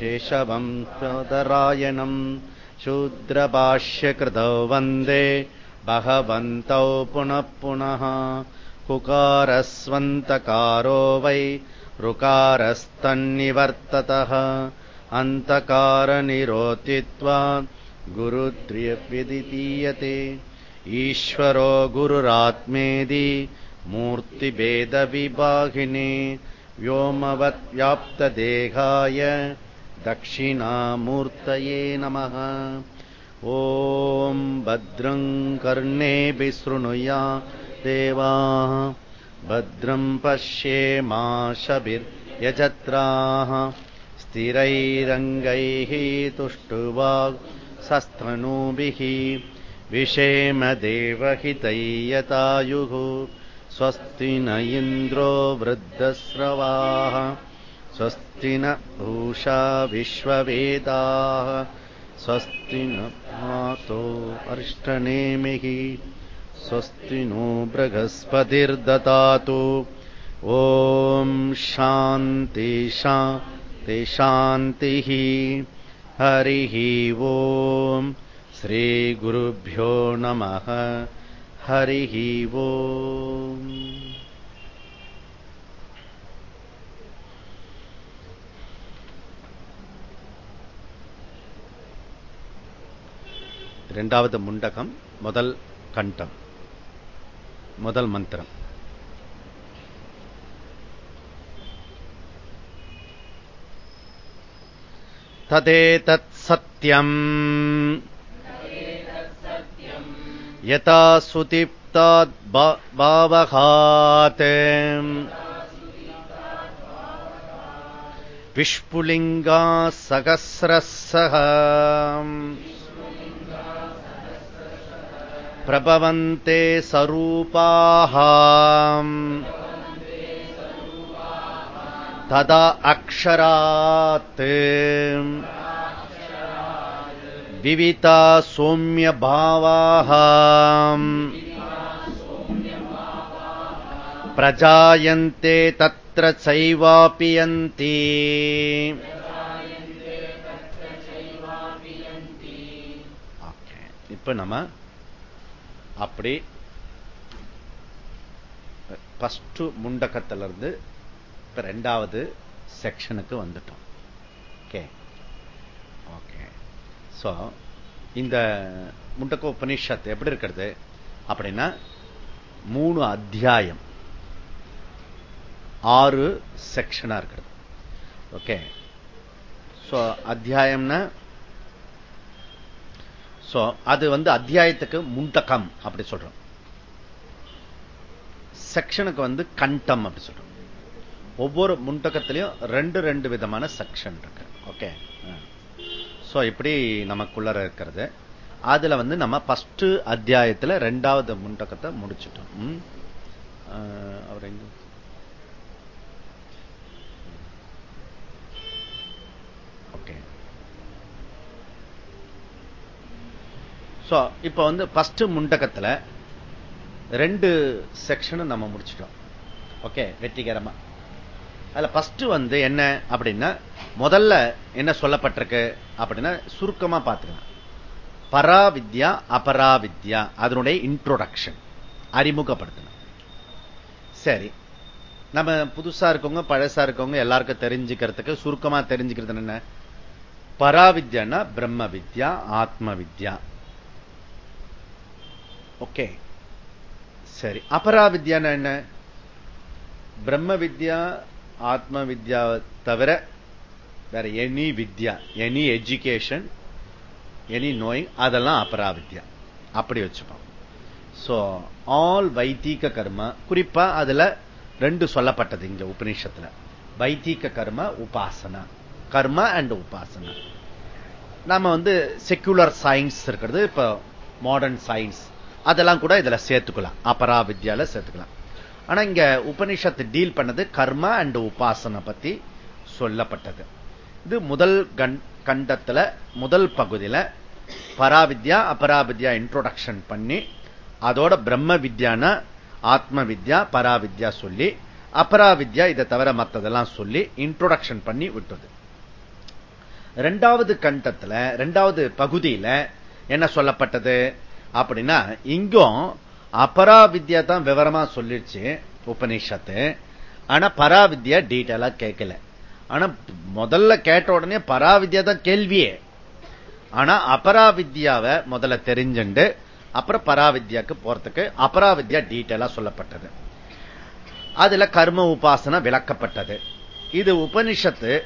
शेषवम् सोदरायणम् शूद्रभाष्यकृतौ वन्दे भगवन्तौ पुनः पुनः कुकारस्वन्तकारो वै ऋकारस्तन्निवर्ततः अन्तकारनिरोतित्वा गुरुद्रियविदितीयते। ईश्वरो गुरुरात्मेदि मूर्तिभेदविभागिने व्योमवत्व्याप्तदेहाय दक्षिणामूर्तये नमः। ॐ भद्रम् कर्णेभिः शृणुया देवाः। भद्रम् पश्येमाशभिर्यजत्राः स्थिरैरङ्गैः तुष्टुवाग् सस्तनूभिः विषेमदेवहितैयतायुः स्वस्ति न इन्द्रो वृद्धस्रवाः स्वस्ति न भूषा विश्ववेदाः स्वस्ति न मातो अष्टनेमिः स्वस्ति नो बृहस्पतिर्दतातु ॐ शान्ति शान्ति शान्तिः। हरिः ॐ श्रीगुरुभ्यो नमः। हरिः ॐ இரண்டாவது முண்டகம் முதல் கண்டம் முதல் மந்திரம். ததேதத் சத்யம். யதா சுதிப்தாத் பாவகாத். விஷ்புலிங்கா சகசிரசக प्रभवन्ते स्वरूपाः तदा अक्षरात् विविता सौम्यभावाः प्रजायन्ते तत्र चैवापि यन्ति இப்ப நம்ம அப்படி ஃபஸ்ட்டு முண்டக்கத்துல இருந்து இப்ப ரெண்டாவது செக்ஷனுக்கு வந்துட்டோம். ஓகே ஓகே ஸோ இந்த முண்டக்க உபநிஷத்து எப்படி இருக்கிறது? அப்படின்னா மூணு அத்தியாயம். ஆறு செக்ஷனா இருக்கிறது. ஓகே ஸோ அத்தியாயம்னா அது வந்து அத்தியாயத்துக்கு முண்டகம் அப்படி சொல்றோம். செக்ஷனுக்கு வந்து கண்டம் அப்படி சொல்றோம். ஒவ்வொரு முண்டகத்திலையும் ரெண்டு ரெண்டு விதமான செக்ஷன் இருக்கு. ஓகே சோ இப்படி நமக்குள்ள இருக்கிறது. அதுல வந்து நம்ம ஃபர்ஸ்ட் அத்தியாயத்துல ரெண்டாவது முண்டகத்தை முடிச்சிட்டோம். அவர் எங்க ஓகே இப்ப வந்து ஃபர்ஸ்ட் முண்டகத்துல ரெண்டு செக்ஷனும் நம்ம முடிச்சிட்டோம். ஓகே வெற்றிகரமா. அதுல ஃபஸ்ட்டு வந்து என்ன அப்படின்னா முதல்ல என்ன சொல்லப்பட்டிருக்கு அப்படின்னா சுருக்கமா பார்த்துக்கலாம். பராவித்யா அபராவித்யா அதனுடைய இன்ட்ரோடக்ஷன் அறிமுகப்படுத்தணும். சரி. நம்ம புதுசா இருக்கவங்க பழசா இருக்கவங்க எல்லாருக்கும் தெரிஞ்சுக்கிறதுக்கு சுருக்கமா தெரிஞ்சுக்கிறது என்ன? பராவித்யான்னா பிரம்ம வித்யா ஆத்ம வித்யா. ஓகே. சரி. அபராவித்யான என்ன? பிரம்ம வித்யா ஆத்ம வித்யா தவிர வேற எனி வித்யா எனி எஜுகேஷன் எனி நோயிங் அதெல்லாம் அபராவித்யா. அப்படி வச்சுப்போம். சோ ஆல் வைத்தீக கர்மா குறிப்பா அதுல ரெண்டு சொல்லப்பட்டது இங்க உபநிஷத்துல. வைத்தீக கர்ம உபாசனா. கர்மா அண்ட் உபாசனா. நம்ம வந்து செக்குலர் சயின்ஸ் இருக்கிறது இப்ப மாடர்ன் சயின்ஸ் அதெல்லாம் கூட இதுல சேர்த்துக்கலாம். அபரா வித்யால சேர்த்துக்கலாம். ஆனா இங்க உபனிஷத்து டீல் பண்ணது கர்மா அண்ட் உபாசனை பத்தி சொல்லப்பட்டது. இது முதல் கண்டத்துல முதல் பகுதியில பராவித்யா அபராவித்யா இன்ட்ரோடக்ஷன் பண்ணி அதோட பிரம்ம வித்யான ஆத்ம வித்யா பராவித்யா சொல்லி அபராவித்யா இதை தவிர மற்றதெல்லாம் சொல்லி இன்ட்ரோடக்ஷன் பண்ணி விட்டது. ரெண்டாவது கண்டத்துல ரெண்டாவது பகுதியில என்ன சொல்லப்பட்டது? அப்படின்னா இங்கும் அபராவித்யா தான் விவரமா சொல்லிடுச்சு உபநிஷத்து. ஆனா பராவித்யா டீட்டெயிலா கேட்கல ஆனா முதல்ல கேட்ட உடனே பராவித்யா தான் கேள்வியே. ஆனா அபராவித்யாவை முதல்ல தெரிஞ்சுண்டு அப்புறம் பராவித்யாக்கு போறதுக்கு அபராவித்யா டீட்டெயிலா சொல்லப்பட்டது. அதுல கர்ம உபாசனை விளக்கப்பட்டது. இது உபனிஷத்து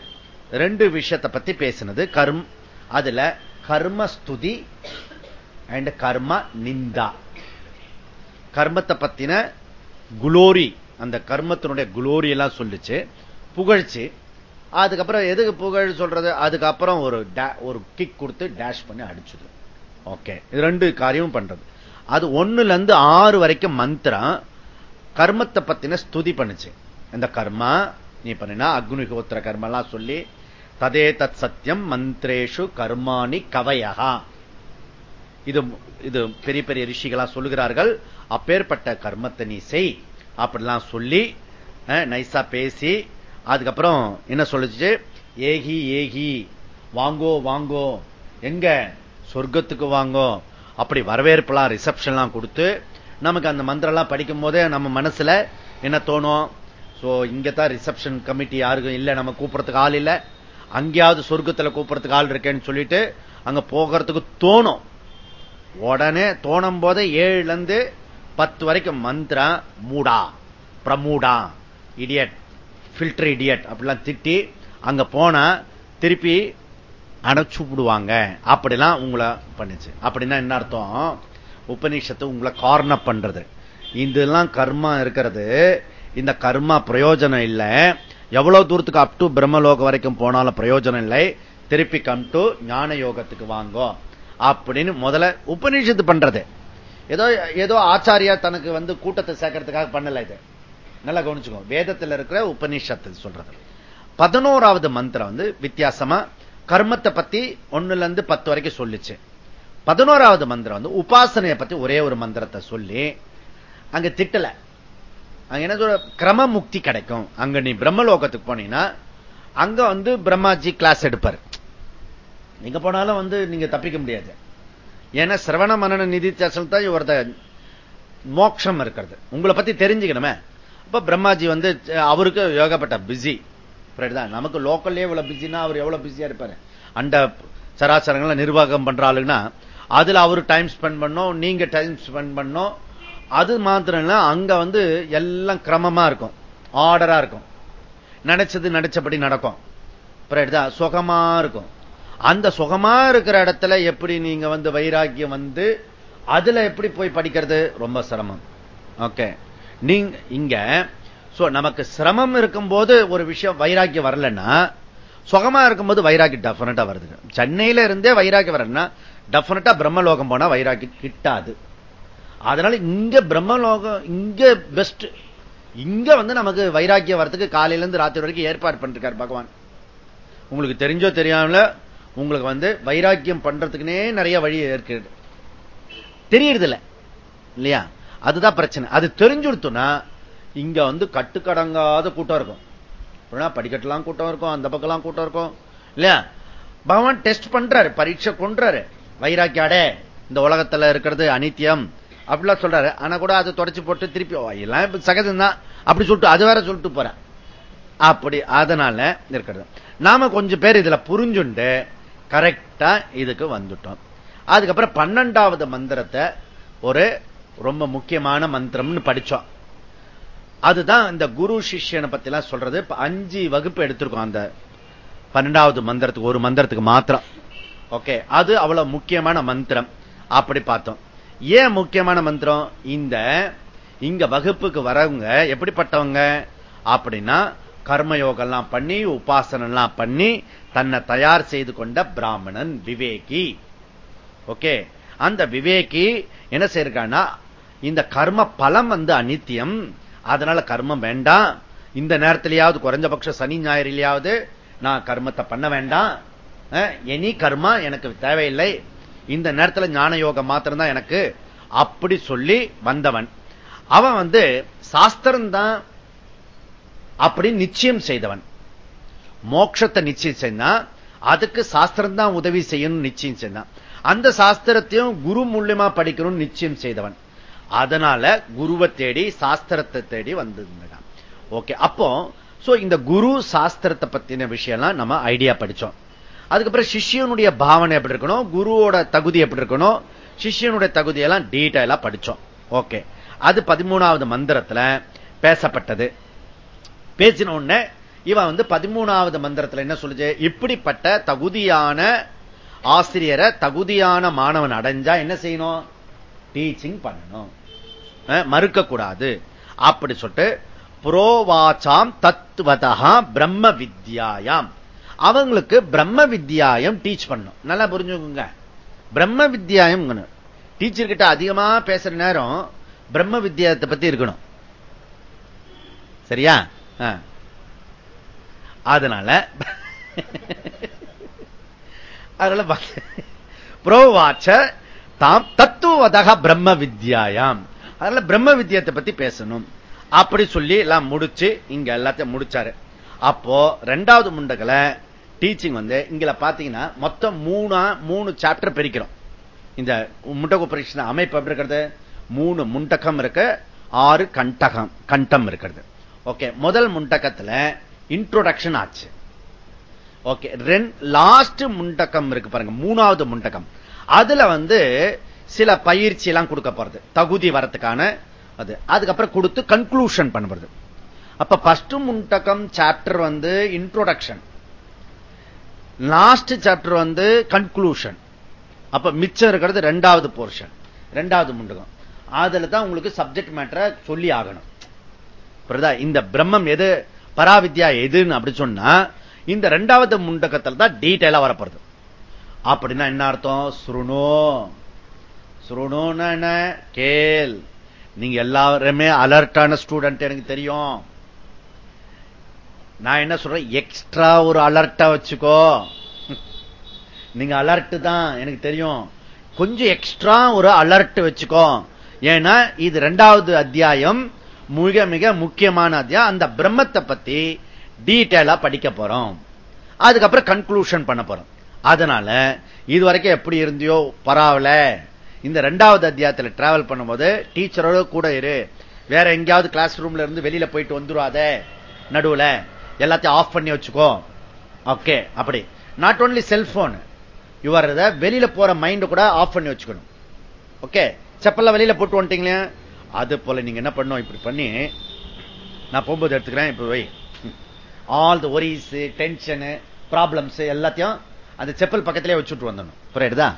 ரெண்டு விஷயத்தை பத்தி பேசினது. கர்ம் அதுல கர்மஸ்துதி அண்ட் கர்ம நிந்தா கர்மத்தை பத்தின குளோரி அந்த கர்மத்தினுடைய குளோரி எல்லாம் சொல்லிச்சு. புகழ்ச்சி. அதுக்கப்புறம் எதுக்கு புகழ் சொல்றது? அதுக்கப்புறம் ஒரு ஒரு கிக் கொடுத்து டேஷ் பண்ணி அடிச்சுது ஓகே இது ரெண்டு காரியமும் பண்றது. அது ஒண்ணுல இருந்து ஆறு வரைக்கும் மந்திரம் கர்மத்தை பத்தின ஸ்துதி பண்ணுச்சு. இந்த கர்மா நீ பண்ணினா அக்னிஹோத்திர கர்மெல்லாம் சொல்லி ததே தத் சத்தியம் மந்திரேஷு கர்மாணி கவயகா இது இது பெரிய பெரிய ரிஷிகளா சொல்லுகிறார்கள். அப்பேற்பட்ட கர்மத்தை நீ செய். அப்படிலாம் சொல்லி நைஸா பேசி அதுக்கப்புறம் என்ன சொல்லுச்சு? ஏகி ஏகி. வாங்கோ வாங்கோ. எங்க? சொர்க்கத்துக்கு வாங்கோ. அப்படி வரவேற்பெல்லாம் ரிசப்ஷன்லாம் கொடுத்து நமக்கு அந்த மந்திரம்லாம் படிக்கும் போதே நம்ம மனசுல என்ன தோணும்? சோ இங்கதான் ரிசப்ஷன் கமிட்டி யாருக்கும் இல்ல. நம்ம கூப்பிடறதுக்கு ஆள் இல்ல. அங்கேயாவது சொர்க்கத்துல கூப்பிடறதுக்கு ஆள் இருக்கேன்னு சொல்லிட்டு அங்க போகிறதுக்கு தோணும். உடனே தோணும் போதே ஏழுலேருந்து பத்து வரைக்கும் மந்திரம் மூடா பிரமூடா இடியட் பில்டர் இடியட் அப்படிலாம் திட்டி அங்க போனா திருப்பி அணைச்சு விடுவாங்க. அப்படிலாம் உங்களை பண்ணுச்சு. அப்படின்னா என்ன அர்த்தம்? உபநிஷத்து உங்களை கார்ன பண்றது. இதெல்லாம் கர்மா இருக்கிறது. இந்த கர்மா பிரயோஜனம் இல்லை. எவ்வளவு தூரத்துக்கு அப் டு பிரம்மலோகம் வரைக்கும் போனாலும் பிரயோஜனம் இல்லை. திருப்பி கம் டு ஞான யோகத்துக்கு வாங்கோ. அப்படின்னு முதல்ல உபநிஷத்து பண்றது. ஏதோ ஏதோ ஆச்சாரியா தனக்கு வந்து கூட்டத்தை சேர்க்கறதுக்காக பண்ணல இது. நல்லா கவனிச்சுக்கோ. வேதத்தில் இருக்கிற உபநிஷத்து சொல்றது. பதினோராவது மந்திரம் வந்து வித்தியாசமா கர்மத்தை பத்தி ஒண்ணுல இருந்து பத்து வரைக்கும் சொல்லிச்சு. பதினோராவது மந்திரம் வந்து உபாசனையை பத்தி ஒரே ஒரு மந்திரத்தை சொல்லி அங்க திட்டல. அங்க என்ன சொல்ற? கிரம முக்தி கிடைக்கும். அங்க நீ பிரம்மலோகத்துக்கு போனீங்கன்னா அங்க வந்து பிரம்மாஜி கிளாஸ் எடுப்பார். எங்க போனாலும் வந்து நீங்க தப்பிக்க முடியாது. ஏன்னா சிரவண மனன நிதி தேசல் தான் இவரத மோட்சம் இருக்கிறது. உங்களை பத்தி தெரிஞ்சுக்கணுமே. அப்ப பிரம்மாஜி வந்து அவருக்கு யோகப்பட்ட பிஸி தான் நமக்கு லோக்கல்லே இவ்வளவு பிஸினா அவர் எவ்வளவு பிஸியா இருப்பாரு. அந்த சராசரங்களை நிர்வாகம் பண்ற ஆளுன்னா அதுல அவர் டைம் ஸ்பெண்ட் பண்ணோம் நீங்க டைம் ஸ்பெண்ட் பண்ணோம். அது மாத்திரம் இல்ல அங்க வந்து எல்லாம் கிரமமா இருக்கும். ஆர்டரா இருக்கும். நினைச்சது நினைச்சபடி நடக்கும். சுகமா இருக்கும். அந்த சுகமா இருக்கிற இடத்துல எப்படி நீங்க வந்து வைராக்கியம் வந்து அதுல எப்படி போய் படிக்கிறது? ரொம்ப சிரமம். ஓகே நீங்க இங்க நமக்கு சிரமம் இருக்கும்போது ஒரு விஷயம் வைராக்கியம் வரலன்னா சுகமா இருக்கும்போது வைராக்கி டெஃபினட்டா வருது. சென்னையில இருந்தே வைராக்கி வரலன்னா டெஃபினட்டா பிரம்மலோகம் போனா வைராக்கி கிட்டாது. அதனால இங்க பிரம்மலோகம் இங்க பெஸ்ட் இங்க வந்து நமக்கு வைராக்கியம் வரதுக்கு காலையில இருந்து ராத்திரி வரைக்கும் ஏற்பாடு பண்ணிருக்காரு பகவான். உங்களுக்கு தெரிஞ்சோ தெரியாமல உங்களுக்கு வந்து வைராக்கியம் பண்றதுக்குனே நிறைய வழி இருக்குது தெரியறது இல்லையா? அதுதான் பிரச்சனை. அது தெரிஞ்சுடுத்துனா இங்க வந்து கட்டுக்கடங்காத கூட்டம் இருக்கும். படிக்கட்டுலாம் கூட்டம் இருக்கும் அந்த பக்கம்லாம் கூட்டம் இருக்கும். இல்லையா? பகவான் டெஸ்ட் பண்றாரு பரீட்சை கொன்றாரு. வைராக்கியாடே இந்த உலகத்துல இருக்கிறது அனித்தியம். அப்படிலாம் சொல்றாரு. ஆனா கூட அதை தொடச்சு போட்டு திருப்பி எல்லாம் சகஜம் தான் அப்படி சொல்லிட்டு அது வேற சொல்லிட்டு போறேன் அப்படி அதனால இருக்கிறது. நாம கொஞ்சம் பேர் இதுல புரிஞ்சுண்டு கரெக்டா இதுக்கு வந்துட்டோம். அதுக்கப்புறம் பன்னெண்டாவது மந்திரத்தை ஒரு ரொம்ப முக்கியமான மந்திரம்னு படிச்சோம். அதுதான் இந்த குரு சிஷ்யனை பத்தி எல்லாம் சொல்றது அஞ்சு வகுப்பு எடுத்திருக்கோம் அந்த பன்னெண்டாவது மந்திரத்துக்கு ஒரு மந்திரத்துக்கு மாத்திரம். ஓகே அது அவ்வளவு முக்கியமான மந்திரம். அப்படி பார்த்தோம். ஏன் முக்கியமான மந்திரம்? இந்த இங்க வகுப்புக்கு வரவங்க எப்படிப்பட்டவங்க? அப்படின்னா கர்மயோகம்லாம் பண்ணி உபாசனெல்லாம் பண்ணி தன்னை தயார் செய்து கொண்ட பிராமணன் விவேகி. ஓகே? அந்த விவேகி என்ன செய்யிருக்கான்னா இந்த கர்ம பலம் வந்து அனித்தியம். அதனால கர்மம் வேண்டாம். இந்த நேரத்திலேயாவது குறைஞ்சபட்ச சனி ஞாயிறிலேயாவது நான் கர்மத்தை பண்ண வேண்டாம். எனி கர்மா எனக்கு தேவையில்லை. இந்த நேரத்தில் ஞான யோகம் மாத்திரம்தான் எனக்கு. அப்படி சொல்லி வந்தவன். அவன் வந்து சாஸ்திரம் தான் அப்படி நிச்சயம் செய்தவன். மோட்சத்தை நிச்சயம் செய்தான் அதுக்கு சாஸ்திரம் தான் உதவி செய்யணும் நிச்சயம் செய்தான் அந்த சாஸ்திரத்தையும் குரு மூலியமா படிக்கணும்னு நிச்சயம் செய்தவன். அதனால குருவை தேடி சாஸ்திரத்தை தேடி வந்திருந்தான். ஓகே அப்போ இந்த குரு சாஸ்திரத்தை பத்தின விஷயம்லாம் நம்ம ஐடியா படிச்சோம். அதுக்கப்புறம் சிஷியனுடைய பாவனை எப்படி இருக்கணும் குருவோட தகுதி எப்படி இருக்கணும் சிஷியனுடைய தகுதியெல்லாம் டீட்டெயிலா படிச்சோம். ஓகே அது பதிமூணாவது மந்திரத்துல பேசப்பட்டது. பேசின உடனே இவன் வந்து பதிமூணாவது மந்திரத்தில் என்ன சொல்லுச்சு? இப்படிப்பட்ட தகுதியான ஆசிரியரை தகுதியான மாணவன் அடைஞ்சா என்ன செய்யணும்? டீச்சிங் பண்ணணும். மறுக்க கூடாது அப்படி சொல்லிட்டு புரோவாச்சாம் தத்துவதா பிரம்ம வித்யாயாம். அவங்களுக்கு பிரம்ம வித்யாயம் டீச் பண்ணும் நல்லா புரிஞ்சுக்கோங்க. பிரம்ம வித்யாயம் டீச்சர் கிட்ட அதிகமா பேசுற நேரம் பிரம்ம வித்யாயத்தை பத்தி இருக்கணும். சரியா? அதனால அதனால புரோவாச்ச தாம் தத்துவதக பிரம்ம வித்யாயாம். அதனால பிரம்ம வித்தியத்தை பத்தி பேசணும். அப்படி சொல்லி எல்லாம் முடிச்சு இங்க எல்லாத்தையும் முடிச்சாரு. அப்போ ரெண்டாவது முண்டகளை டீச்சிங் வந்து இங்க பாத்தீங்கன்னா மொத்தம் மூணா மூணு சாப்டர் பிரிக்கிறோம். இந்த முண்டக பரீட்சை அமைப்பு எப்படி இருக்கிறது? மூணு முண்டகம் இருக்கு ஆறு கண்டகம் கண்டம் இருக்கிறது. ஓகே முதல் முண்டகத்துல இன்ட்ரோடக்ஷன் ஆச்சு. ஓகே லாஸ்ட் முண்டக்கம் இருக்கு பாருங்க மூணாவது முண்டக்கம். அதுல வந்து சில பயிற்சி எல்லாம் கொடுக்க போறது. தகுதி வரத்துக்கான அது. அதுக்கப்புறம் கொடுத்து கன்க்ளூஷன் பண்ணுறது அப்ப பஸ்ட் முண்டக்கம் சாப்டர் வந்து இன்ட்ரோடக்ஷன் லாஸ்ட் சாப்டர் வந்து கன்க்ளூஷன் அப்ப மிச்சம் இருக்கிறது ரெண்டாவது போர்ஷன் ரெண்டாவது முண்டகம். அதுல தான் உங்களுக்கு சப்ஜெக்ட் மேட்டரை சொல்லி ஆகணும். இந்த பிரம்மம் எது பராவித்யா எதுன்னு அப்படி சொன்னா இந்த ரெண்டாவது முண்டகத்தில் தான் டீட்டெயிலா வரப்படுது அப்படின்னா என்ன அர்த்தம்? சுருணோ. சுருணோன்னு என்ன? கேள். நீங்க எல்லாருமே அலர்ட்டான ஸ்டூடெண்ட் எனக்கு தெரியும். நான் என்ன சொல்றேன்? எக்ஸ்ட்ரா ஒரு அலர்ட்டா வச்சுக்கோ. நீங்க அலர்ட் தான் எனக்கு தெரியும். கொஞ்சம் எக்ஸ்ட்ரா ஒரு அலர்ட் வச்சுக்கோ. ஏன்னா இது ரெண்டாவது அத்தியாயம். மிக மிக முக்கியமான அத்தியாயம் அந்த பிரம்மத்தை பத்தி டீட்டெயிலா படிக்க போறோம். அதுக்கப்புறம் கன்க்ளூஷன் பண்ண போறோம். அதனால இது வரைக்கும் எப்படி இருந்தியோ பரவாயில்ல. இந்த ரெண்டாவது அத்தியாயத்தில் டிராவல் பண்ணும்போது டீச்சரோட கூட இரு. வேற எங்கேயாவது கிளாஸ் ரூம்ல இருந்து வெளியில போயிட்டு வந்துருவாத நடுவுல எல்லாத்தையும் ஆஃப் பண்ணி வச்சுக்கோ. ஓகே அப்படி. நாட் ஓன்லி செல்போன் யுவர் வெளியில போற மைண்ட் கூட ஆஃப் பண்ணி வச்சுக்கணும். ஓகே செப்பல்ல வெளியில போட்டு வந்துட்டீங்களே? அது போல நீங்க என்ன பண்ணும் இப்படி பண்ணி நான் போகும்போது எடுத்துக்கிறேன் இப்ப வை. All the worries tension problems எல்லாத்தையும் அந்த செப்பல் பக்கத்திலே வச்சுட்டு வந்துடணும். புரியுதா?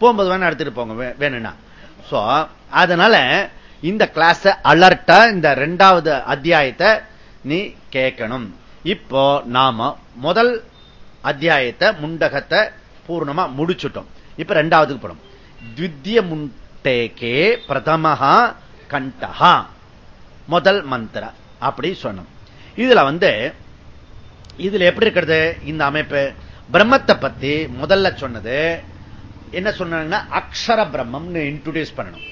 போகும்போது வேணா எடுத்துட்டு போங்க வேணும்னா. சோ அதனால இந்த கிளாஸ் அலர்ட்டா இந்த ரெண்டாவது அத்தியாயத்தை நீ கேட்கணும். இப்போ நாம முதல் அத்தியாயத்தை முண்டகத்தை பூர்ணமா முடிச்சுட்டோம். இப்ப ரெண்டாவதுக்கு போனோம் திவ்ய முண்டேகே பிரதமஹா கண்டஹா. முதல் மந்திர. அப்படி சொன்னோம். இதுல வந்து இதுல எப்படி இருக்கிறது? இந்த அமைப்பு. பிரம்மத்தை பத்தி முதல்ல சொன்னது என்ன சொன்னாங்கன்னா அக்ஷர பிரம்மம் இன்ட்ரோடியூஸ் பண்ணணும்.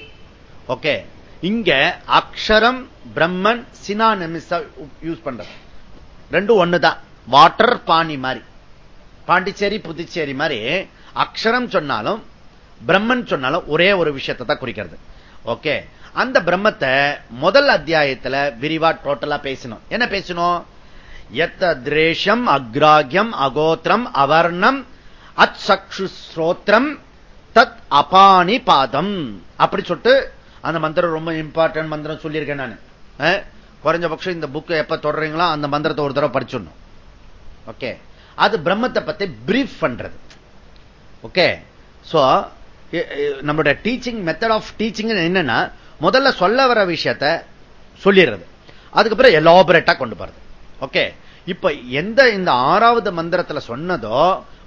ஓகே இங்க அக்ஷரம் பிரம்மன் சினானமிஸ் யூஸ் பண்றது. ரெண்டும் ஒண்ணுதான். வாட்டர் பாணி மாதிரி. பாண்டிச்சேரி புதுச்சேரி மாதிரி அக்ஷரம் சொன்னாலும் பிரம்மன் சொன்னாலும் ஒரே ஒரு விஷயத்தை தான் குறிக்கிறது. ஓகே அந்த பிரம்மத்தை முதல் அத்தியாயத்துல விரிவா டோட்டலா பேசணும். என்ன பேசணும்? எத்த திரேஷம் அக்ராகியம் அகோத்திரம் அவர்ணம் அத் சக்ஷு ஸ்ரோத்திரம் தத் அபானி பாதம். அப்படி சொல்லிட்டு அந்த மந்திரம் ரொம்ப இம்பார்ட்டன்ட் மந்திரம் சொல்லியிருக்கேன் நான். குறைஞ்சபட்சம் இந்த புக்கை எப்ப தொடறீங்களோ அந்த மந்திரத்தை ஒரு தடவை படிச்சிடணும். ஓகே? அது பிரம்மத்தை பத்தி பிரீஃப் பண்றது. ஓகே? சோ நம்மளுடைய டீச்சிங் மெத்தட் ஆஃப் டீச்சிங் என்னன்னா முதல்ல சொல்ல வர விஷயத்த சொல்லிடுறது. அதுக்கப்புறம் எலாபரேட்டா கொண்டு போறது. ஓகே இப்ப எந்த இந்த ஆறாவது மந்திரத்துல சொன்னதோ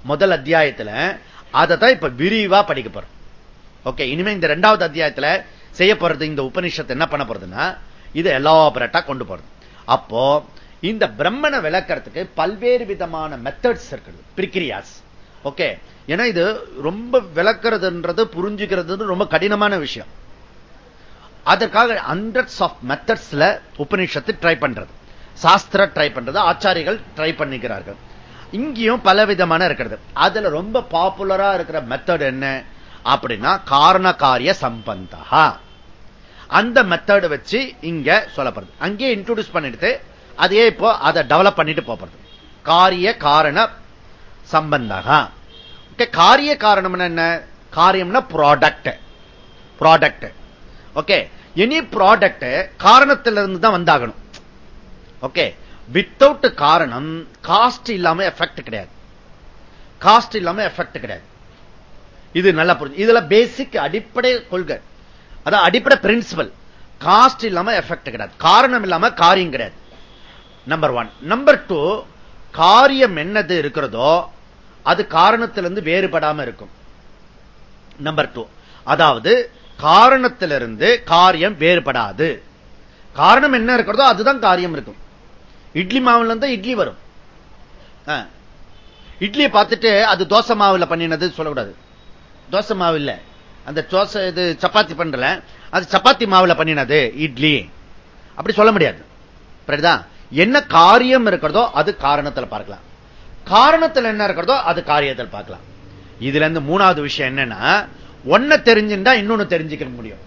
முதல் அத்தியாயத்துல அதை தான் இப்ப விரிவா படிக்க போறோம். ஓகே இனிமே இந்த ரெண்டாவது அத்தியாயத்துல செய்ய போறது இந்த உபனிஷத்து என்ன பண்ண போறதுன்னா இது எலாபரேட்டா கொண்டு போறது. அப்போ இந்த பிரம்மனை விளக்கறதுக்கு பல்வேறு விதமான மெத்தட்ஸ் இருக்குது. பிரிக்கிரியாஸ் ஓகே ஏன்னா இது ரொம்ப விளக்குறதுன்றது புரிஞ்சுக்கிறது ரொம்ப கடினமான விஷயம். அதற்காக ஹண்ட்ரட்ஸ் ஆஃப் மெத்தட்ஸ்ல உபநிஷத்து ட்ரை பண்றது. சாஸ்திர ட்ரை பண்றது ஆச்சாரிகள் ட்ரை பண்ணிக்கிறார்கள். இங்கேயும் பல விதமான இருக்கிறது. அதுல ரொம்ப பாப்புலரா இருக்கிற மெத்தட் என்ன? அப்படின்னா காரண காரிய சம்பந்தா அந்த மெத்தட் வச்சு இங்க சொல்லப்படுது. அங்கேயே இன்ட்ரோடியூஸ் பண்ணிட்டு அதையே இப்போ அதை டெவலப் பண்ணிட்டு போறது காரிய காரண சம்பந்தகா காரிய காரணம் என்ன? காரியம்னா product product okay any product காரணத்திலிருந்து தான் வந்தாகணும். ஓகே வித்தவுட் காரணம் காஸ்ட் இல்லாம எஃபெக்ட் கிடையாது. காஸ்ட் இல்லாம எஃபெக்ட் கிடையாது. இது நல்லா புரிஞ்சு இதுல பேசிக் அடிப்படை கொள்கை. அதான் அடிப்படை பிரின்சிபல் காஸ்ட் இல்லாம எஃபெக்ட் கிடையாது. காரணம் இல்லாம காரியம் கிடையாது. நம்பர் ஒன் நம்பர் டூ காரியம் என்னது இருக்கிறதோ அது காரணத்திலிருந்து வேறுபடாம இருக்கும். நம்பர் டூ அதாவது காரணத்திலிருந்து காரியம் வேறுபடாது. காரணம் என்ன இருக்கிறதோ அதுதான் காரியம் இருக்கும். இட்லி மாவுல இருந்தா இட்லி வரும். இட்லியை பார்த்துட்டு அது தோசை மாவுல பண்ணினது சொல்லக்கூடாது. தோசை மாவு இல்ல. அந்த தோசை இது சப்பாத்தி பண்றல. அது சப்பாத்தி மாவுல பண்ணினது இட்லி. அப்படி சொல்ல முடியாது. என்ன காரியம் இருக்கிறதோ அது காரணத்தில் பார்க்கலாம். காரணத்தில் என்ன இருக்கிறதோ அது காரியத்தில் பார்க்கலாம். இதுல இருந்து மூணாவது விஷயம் என்னன்னா ஒன்ன தெரிஞ்சுட்டா இன்னொன்னு தெரிஞ்சுக்க முடியும்.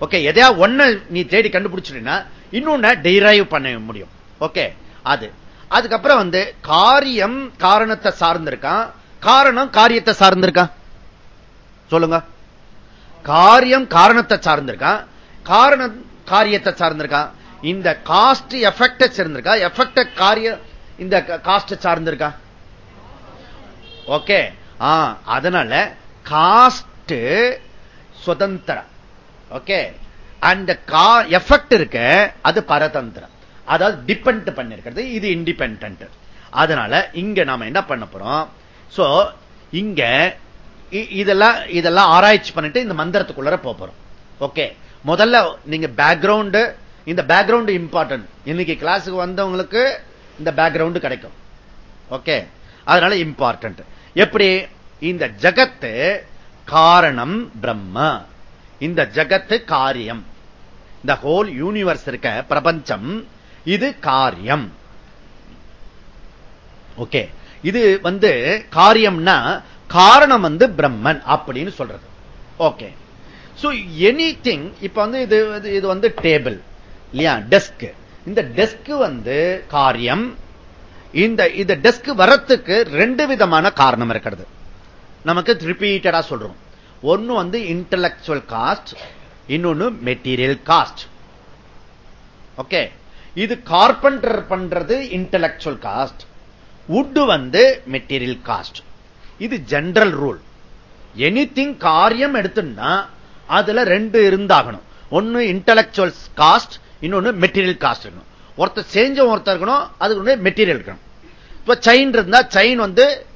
ஓகே எதையா ஒன்ன நீ தேடி கண்டுபிடிச்சிருந்தா இன்னொன்னு டிரைவ் பண்ண முடியும். ஓகே அது. அதுக்கப்புறம் வந்து காரியம் காரணத்தை சார்ந்திருக்கான். காரணம் காரியத்தை சார்ந்திருக்கான். சொல்லுங்க. காரியம் காரணத்தை சார்ந்திருக்கான். காரணம் காரியத்தை சார்ந்திருக்கான். இந்த காஸ்ட் எஃபெக்ட சேர்ந்திருக்கா? எஃபெக்ட காரியம் இந்த காஸ்ட் சார்ந்திருக்கா? ஓகே அதனால காஸ்ட் சுதந்திரம். ஓகே? அந்த எஃபெக்ட் இருக்க அது பரதந்திரம். அதாவது டிபெண்ட் பண்ணிருக்கிறது இது இண்டிபெண்ட் அதனால இங்க நாம என்ன பண்ண போறோம்? சோ இங்க இதெல்லாம் இதெல்லாம் ஆராய்ச்சி பண்ணிட்டு இந்த மந்திரத்துக்குள்ள போறோம். ஓகே? முதல்ல நீங்க பேக்ரவுண்டு இந்த பேக்ரவுண்ட் இம்பார்ட்டன்ட் இன்னைக்கு கிளாஸுக்கு வந்தவங்களுக்கு இந்த பேக்ரவுண்டு கிடைக்கும். ஓகே? அதனால இம்பார்ட்டன்ட் எப்படி? இந்த ஜகத்து காரணம் பிரம்ம. இந்த ஜகத்து காரியம். இந்த ஹோல் யூனிவர்ஸ் இருக்க பிரபஞ்சம் இது காரியம். ஓகே இது வந்து காரியம்னா காரணம் வந்து பிரம்மன் அப்படின்னு சொல்றது. ஓகே எனி திங் இப்ப வந்து இது இது வந்து டேபிள் இல்லையா? டெஸ்க் இந்த டெஸ்க் வந்து காரியம். இந்த இந்த டெஸ்க் வரத்துக்கு ரெண்டு விதமான காரணம் இருக்கிறது. நமக்கு ரிப்பீட்டடா சொல்றோம். ஒன்னு வந்து இன்டலக்சுவல் காஸ்ட் இன்னொன்னு மெட்டீரியல் காஸ்ட் ஓகே இது கார்பன்டர் பண்றது இன்டலக்சுவல் காஸ்ட் உட் வந்து மெட்டீரியல் காஸ்ட் இது ஜென்ரல் ரூல் எனி காரியம் எடுத்துன்னா அதுல ரெண்டு இருந்தாகணும். ஒன்னு இன்டலக்சுவல் காஸ்ட் இன்னொன்னு மெட்டீரியல் காஸ்ட் இருக்கணும் ஒருத்தர் செஞ்ச ஒருத்தர் இருக்கணும் அதுக்கு மெட்டீரியல் இருக்கணும். இப்ப செயின் இருந்தா செயின் வந்து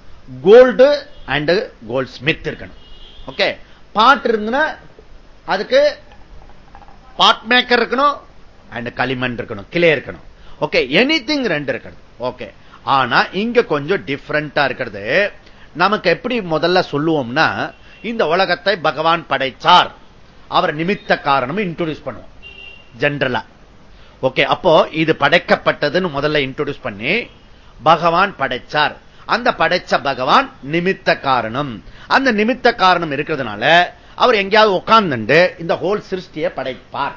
கோல்டு அண்ட் கோல்ட் ஸ்மித் இருக்கணும். ஓகே பாட் இருந்துன்னா அதுக்கு பாட் மேக்கர் இருக்கணும் அண்ட் களிமண் இருக்கணும் கிளே இருக்கணும். ஓகே எனி திங் ரெண்டு இருக்கணும். ஓகே ஆனா இங்க கொஞ்சம் டிஃப்ரெண்டா இருக்கிறது. நமக்கு எப்படி முதல்ல சொல்லுவோம்னா இந்த உலகத்தை பகவான் படைச்சார். அவர் நிமித்த காரணம் இன்ட்ரோடியூஸ் பண்ணுவோம். ஜென்ரலா ஓகே அப்போ இது படைக்கப்பட்டதுன்னு முதல்ல இன்ட்ரோடியூஸ் பண்ணி பகவான் படைச்சார். அந்த படைச்ச பகவான் நிமித்த காரணம். அந்த நிமித்த காரணம் இருக்கிறதுனால அவர் எங்கேயாவது உட்கார்ந்து இந்த ஹோல் சிருஷ்டியை படைப்பார்.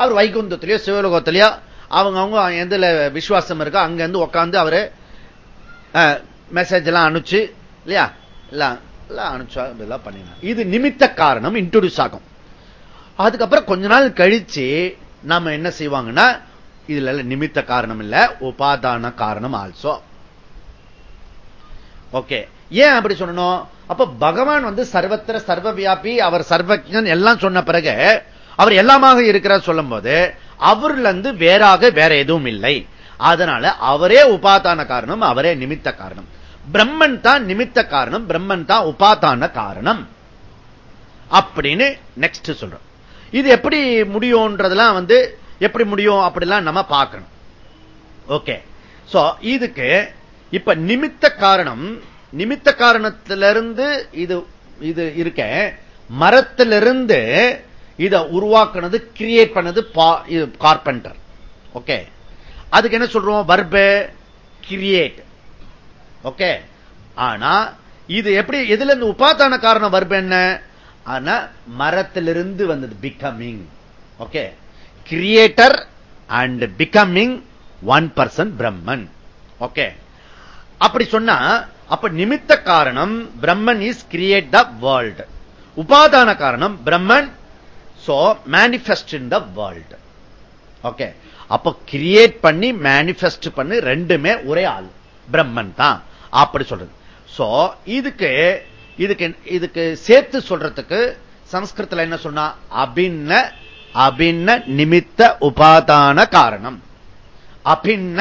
அவர் வைகுந்தத்திலேயோ சிவலோகத்திலேயோ அவங்க அவங்க எதுல விசுவாசம் இருக்கோ அங்க இருந்து உட்காந்து அவரு மெசேஜ் எல்லாம் அனுப்பிச்சு இல்லையா? எல்லாம் அனுப்பிச்சா இதெல்லாம் பண்ணினா இது நிமித்த காரணம் இன்ட்ரோடியூஸ் ஆகும். அதுக்கப்புறம் கொஞ்ச நாள் கழிச்சு நாம என்ன செய்வாங்கன்னா இதுல நிமித்த காரணம் இல்ல உபாதான காரணம் ஆல்சோ ஓகே ஏன் அப்படி சொல்லணும்? அப்ப பகவான் வந்து சர்வத்திர சர்வ வியாபி அவர் சர்வஜன் எல்லாம் சொன்ன பிறகு அவர் எல்லாமாக இருக்கிறார் சொல்லும் போது அவர்ல இருந்து வேறாக வேற எதுவும் இல்லை. அதனால அவரே உபாதான காரணம் அவரே நிமித்த காரணம். பிரம்மன் தான் நிமித்த காரணம் பிரம்மன் தான் உபாதான காரணம். அப்படின்னு நெக்ஸ்ட் சொல்றோம். இது எப்படி முடியும்ன்றதெல்லாம் வந்து எப்படி முடியும் அப்படிலாம் நம்ம பார்க்கணும். ஓகே சோ இதுக்கு இப்ப நிமித்த காரணம் நிமித்த காரணத்திலிருந்து இது இது இருக்க. மரத்திலிருந்து இதை உருவாக்குனது கிரியேட் பண்ணது கார்பெண்டர் ஓகே அதுக்கு என்ன சொல்றோம்? வர்ப கிரியேட் ஓகே ஆனா இது எப்படி எதுல இருந்து உபாதான காரணம் வர்ப என்ன? ஆனா மரத்திலிருந்து வந்தது becoming okay creator and becoming one person Brahman okay அப்படி சொன்னா அப்ப நிமித்த காரணம் Brahman is create the world உபாதான காரணம் Brahman so manifest in the world okay அப்ப கிரியேட் பண்ணி மேனிபெஸ்ட் பண்ணி ரெண்டுமே ஒரே ஆள். பிரம்மன் தான். அப்படி சொல்றது. சோ இதுக்கு இதுக்கு இதுக்கு சேர்த்து சொல்றதுக்கு சம்ஸ்கிருத்தில் என்ன சொன்னா? அபின்ன அபின்ன நிமித்த உபாதான காரணம். அபின்ன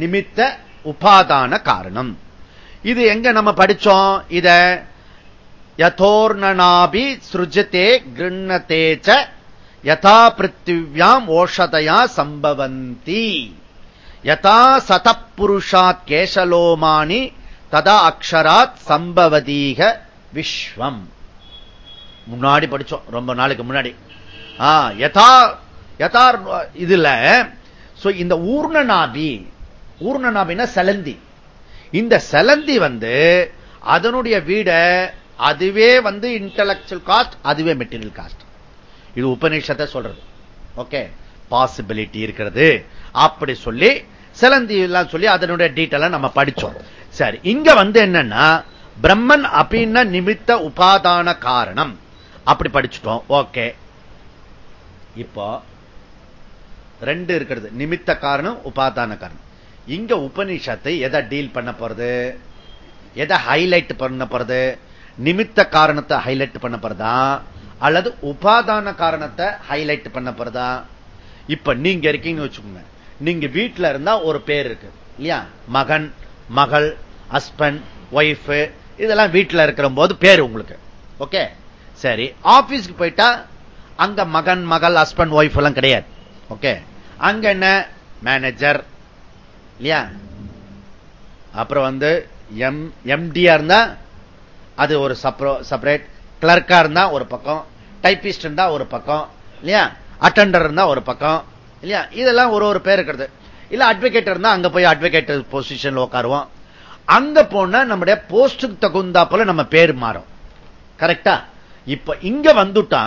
நிமித்த உபாதான காரணம். இது எங்க நம்ம படிச்சோம்? இத யதோர்ணனாபி சுருஜத்தே கிருண்ணத்தேச்ச யதா பிருத்திவியாம் ஓஷதயா சம்பவந்தி. யதா சதப்புருஷாத் கேசலோமானி ததா அக்ஷராத் சம்பவதீக விஸ்வம் முன்னாடி படிச்சோம். ரொம்ப நாளுக்கு முன்னாடி. யதா யதா இதுல இந்த ஊர்ணநாபி ஊர்ணநாபின்னா சலந்தி. இந்த சலந்தி வந்து அதனுடைய வீடை அதுவே வந்து இன்டலக்சுவல் காஸ்ட் அதுவே மெட்டீரியல் காஸ்ட் இது உபநிஷத்தை சொல்றது. ஓகே பாசிபிலிட்டி இருக்கிறது. அப்படி சொல்லி சிலந்தி எல்லாம் சொல்லி அதனுடைய டீட்டெயில் நம்ம படிச்சோம். சரி இங்க வந்து என்னன்னா பிரம்மன் அப்படின்னா நிமித்த உபாதான காரணம். அப்படி படிச்சுட்டோம். ஓகே இப்போ ரெண்டு இருக்கிறது. நிமித்த காரணம் உபாதான காரணம். இங்க உபநிஷத்தை எதை டீல் பண்ண போறது? எதை ஹைலைட் பண்ண போறது? நிமித்த காரணத்தை ஹைலைட் பண்ண போறதா? அல்லது உபாதான காரணத்தை ஹைலைட் பண்ண போறதா? இப்ப நீங்க இருக்கீங்கன்னு வச்சுக்கோங்க. நீங்க வீட்டுல இருந்தா ஒரு பேர் இருக்கு. இல்லையா? மகன் மகள் ஹஸ்பண்ட் ஒய்ஃப் இதெல்லாம் வீட்டுல இருக்கிற போது பேர் உங்களுக்கு. ஓகே சரி. ஆபீஸ்க்கு போயிட்டா அங்க மகன் மகள் ஹஸ்பண்ட் ஒய்ஃப் எல்லாம் கிடையாது. ஓகே அங்க என்ன? மேனேஜர் இல்லையா? அப்புறம் வந்து எம் எம்டியா இருந்தா அது ஒரு செப்பரேட் கிளர்க்கா இருந்தா ஒரு பக்கம் டைபிஸ்ட் இருந்தா ஒரு பக்கம் இல்லையா? அட்டண்டர் இருந்தா ஒரு பக்கம் இல்லையா? இதெல்லாம் ஒரு ஒரு பேர் இருக்கிறது. இல்ல அட்வொகேட் இருந்தா அங்க போய் அட்வொகேட் பொசிஷன்ல உட்காருவோம் அங்க போனா நம்முடைய போஸ்டுக்கு தகுந்தா போல நம்ம பேர் மாறும். கரெக்டா இப்ப இங்க வந்துட்டா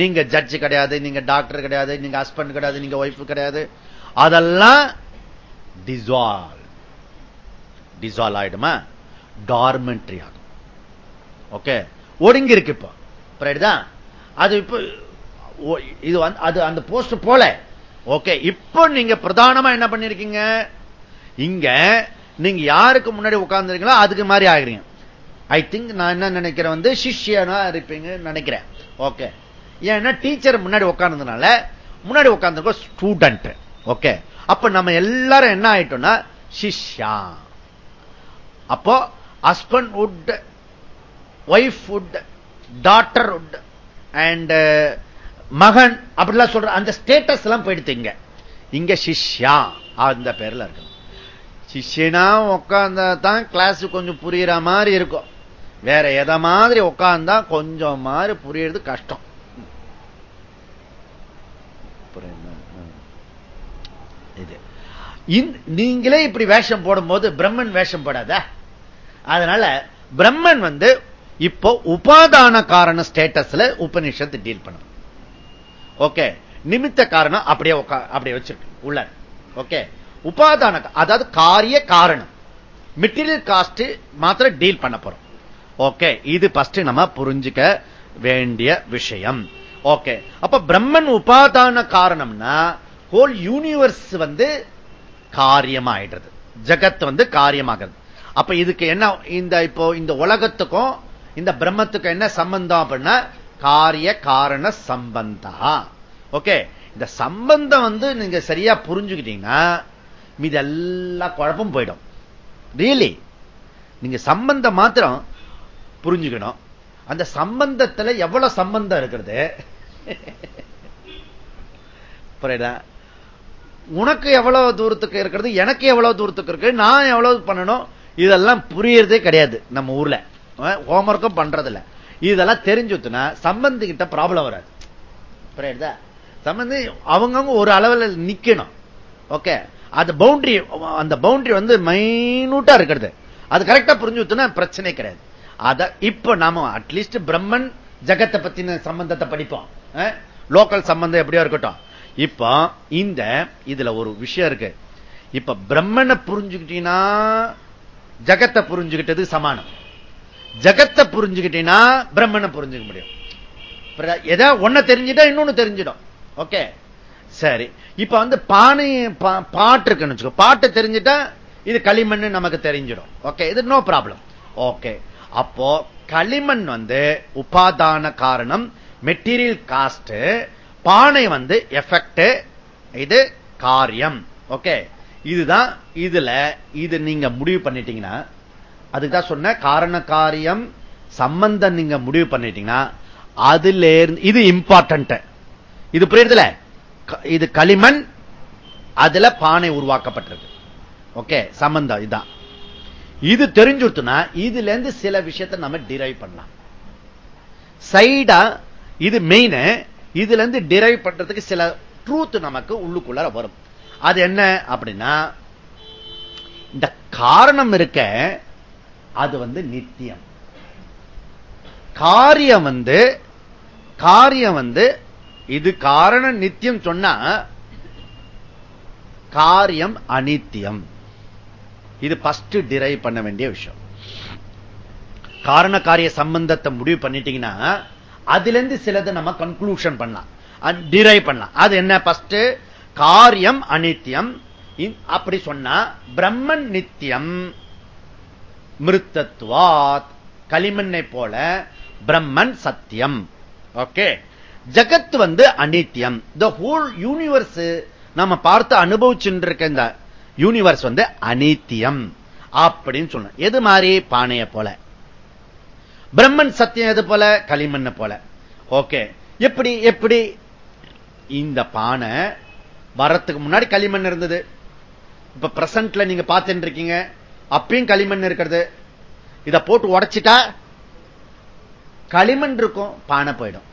நீங்க ஜட்ஜ் கிடையாது நீங்க டாக்டர் கிடையாது நீங்க ஹஸ்பண்ட் கிடையாது நீங்க ஒய்ஃப் கிடையாது. அதெல்லாம் டிசால்வ் டிசால்வ் ஆயிடுமா? டார்மெண்ட்ரி ஆகும். ஓகே ஒடுங்கி இருக்கு இப்போ அது இப்போ இது அது அந்த போஸ்ட் போல. ஓகே இப்போ நீங்க பிரதானமா என்ன பண்ணிருக்கீங்க இங்க நீங்க யாருக்கு முன்னாடி உட்கார்ந்துருக்கீங்களோ அதுக்கு மாதிரி ஆகிறீங்க. ஐ திங்க் நான் என்ன நினைக்கிறேன் வந்து சிஷியனா இருப்பீங்க நினைக்கிறேன். ஓகே ஏன்னா டீச்சர் முன்னாடி உட்கார்ந்ததுனால முன்னாடி உட்கார்ந்துருக்கோம் ஸ்டூடெண்ட் ஓகே அப்ப நம்ம எல்லாரும் என்ன ஆயிட்டோம்னா சிஷ்யா. அப்போ husband would wife would daughter would and மகன் அப்படிலாம் சொல்ற அந்த ஸ்டேட்டஸ் எல்லாம் போயிடுத்து இங்க. இங்க சிஷ்யா அந்த பேர்ல இருக்கு. சிஷ்யனா உட்கார்ந்தா தான் கிளாஸ் கொஞ்சம் புரியுற மாதிரி இருக்கும். வேற எதை மாதிரி உட்கார்ந்தா கொஞ்சம் மாதிரி புரியறது கஷ்டம் இது நீங்களே இப்படி வேஷம் போடும்போது பிரம்மன் வேஷம் போடாத. அதனால பிரம்மன் வந்து இப்போ உபாதான காரண ஸ்டேட்டஸ்ல உபநிஷத்து டீல் பண்ணும். ஓகே? நிமித்த காரணம் அப்படியே அப்படியே வச்சிருக்கு. உள்ள ஓகே? உபாதான அதாவது காரிய காரணம். மெட்டீரியல் காஸ்ட் மாத்திரம் டீல் பண்ண போறோம். ஓகே? இது பஸ்ட் நம்ம புரிஞ்சுக்க வேண்டிய விஷயம். ஓகே? அப்ப பிரம்மன் உபாதான காரணம்னா ஹோல் யூனிவர்ஸ் வந்து காரியமாயிடுறது. ஜகத் வந்து காரியமாகிறது. அப்ப இதுக்கு என்ன இந்த இப்போ இந்த உலகத்துக்கும் இந்த பிரம்மத்துக்கும் என்ன சம்பந்தம் அப்படின்னா காரிய காரண சம்பந்தா. ஓகே? இந்த சம்பந்தம் வந்து நீங்க சரியா புரிஞ்சுக்கிட்டீங்கன்னா மீது எல்லா குழப்பம் போயிடும். ரியலி நீங்க சம்பந்தம் மாத்திரம் புரிஞ்சுக்கணும். அந்த சம்பந்தத்துல எவ்வளவு சம்பந்தம் இருக்கிறது? புரியுதா? உனக்கு எவ்வளவு தூரத்துக்கு இருக்கிறது எனக்கு எவ்வளவு தூரத்துக்கு இருக்கு நான் எவ்வளவு பண்ணணும் இதெல்லாம் புரியறதே கிடையாது நம்ம ஊர்ல. ஹோம்ஒர்க்கும் பண்றதில்ல. இதெல்லாம் தெரிஞ்சுத்துனா சம்பந்திக்கிட்ட ப்ராப்ளம் வராது. புரியுதா? சம்பந்தி அவங்கவுங்க ஒரு அளவில் நிக்கணும். ஓகே அந்த பவுண்டரி அந்த பவுண்டரி வந்து மைனூட்டா இருக்கிறது. அது கரெக்டா புரிஞ்சு பிரச்சனை கிடையாது. அத இப்ப நாம அட்லீஸ்ட் பிரம்மன் ஜகத்தை பத்தின சம்பந்தத்தை படிப்போம். லோக்கல் சம்பந்தம் எப்படியோ இருக்கட்டும். இப்ப இந்த இதுல ஒரு விஷயம் இருக்கு. இப்ப பிரம்மனை புரிஞ்சுக்கிட்டீங்கன்னா ஜகத்தை புரிஞ்சுக்கிட்டது சமானம். ஜகத்தை புரிஞ்சுக்கிட்டீங்கன்னா பிரம்மனை புரிஞ்சுக்க முடியும். எதா ஒன்ன தெரிஞ்சுட்டா இன்னொன்னு தெரிஞ்சிடும். ஓகே? சரி. இப்ப வந்து பானை பாட்டு இருக்குன்னு வச்சுக்கோ. பாட்டு தெரிஞ்சுட்டா இது களிமண் நமக்கு தெரிஞ்சிடும். ஓகே? இது நோ ப்ராப்ளம் ஓகே. அப்போ களிமண் வந்து உபாதான காரணம் மெட்டீரியல் காஸ்ட் பானை வந்து எஃபெக்ட் இது காரியம். ஓகே இதுதான் இதுல இது நீங்க முடிவு பண்ணிட்டீங்கன்னா அதுதான் சொன்ன காரண காரியம் சம்பந்தம் நீங்க முடிவு பண்ணிட்டீங்கன்னா அதுல இருந்து இது இம்பார்ட்டன்ட் இது புரியுதுல? இது களிமண் அதுல பானை உருவாக்கப்பட்டிருக்கு. ஓகே சம்பந்தம் இதுதான். இது தெரிஞ்சுடுத்துனா இதுல இருந்து சில விஷயத்தை நம்ம டிரைவ் பண்ணலாம். சைடா இது மெயின் இதுல இருந்து டிரைவ் பண்றதுக்கு சில ட்ரூத் நமக்கு உள்ளுக்குள்ள வரும். அது என்ன அப்படின்னா இந்த காரணம் இருக்க அது வந்து நித்தியம். காரியம் வந்து காரியம் வந்து இது காரணம் நித்தியம் சொன்னா காரியம் அனித்தியம். இது பஸ்ட் டிரைவ் பண்ண வேண்டிய விஷயம். காரண காரிய சம்பந்தத்தை முடிவு பண்ணிட்டீங்கன்னா அதுல இருந்து சிலதை நம்ம கன்க்ளூஷன் பண்ணலாம். டிரைவ் பண்ணலாம். அது என்ன? பஸ்ட் காரியம் அனித்தியம். அப்படி சொன்னா பிரம்மன் நித்தியம் மிருத்தத்வாத் களிமண்ணை போல பிரம்மன் சத்தியம். ஓகே? ஜகத் வந்து அனித்தியம். த ஹோல் யூனிவர்ஸ் நம்ம பார்த்து அனுபவிச்சுட்டு இருக்க இந்த யூனிவர்ஸ் வந்து அனித்தியம். அப்படின்னு சொல்லணும் எது மாதிரி? பானைய போல. பிரம்மன் சத்தியம் எது போல? களிமண் போல. ஓகே எப்படி எப்படி? இந்த பானை வரத்துக்கு முன்னாடி களிமண் இருந்தது. இப்ப பிரசன்ட்ல நீங்க பார்த்துட்டு இருக்கீங்க அப்பயும் களிமண் இருக்கிறது. இதை போட்டு உடைச்சிட்டா களிமண் இருக்கும் பானை போயிடும்.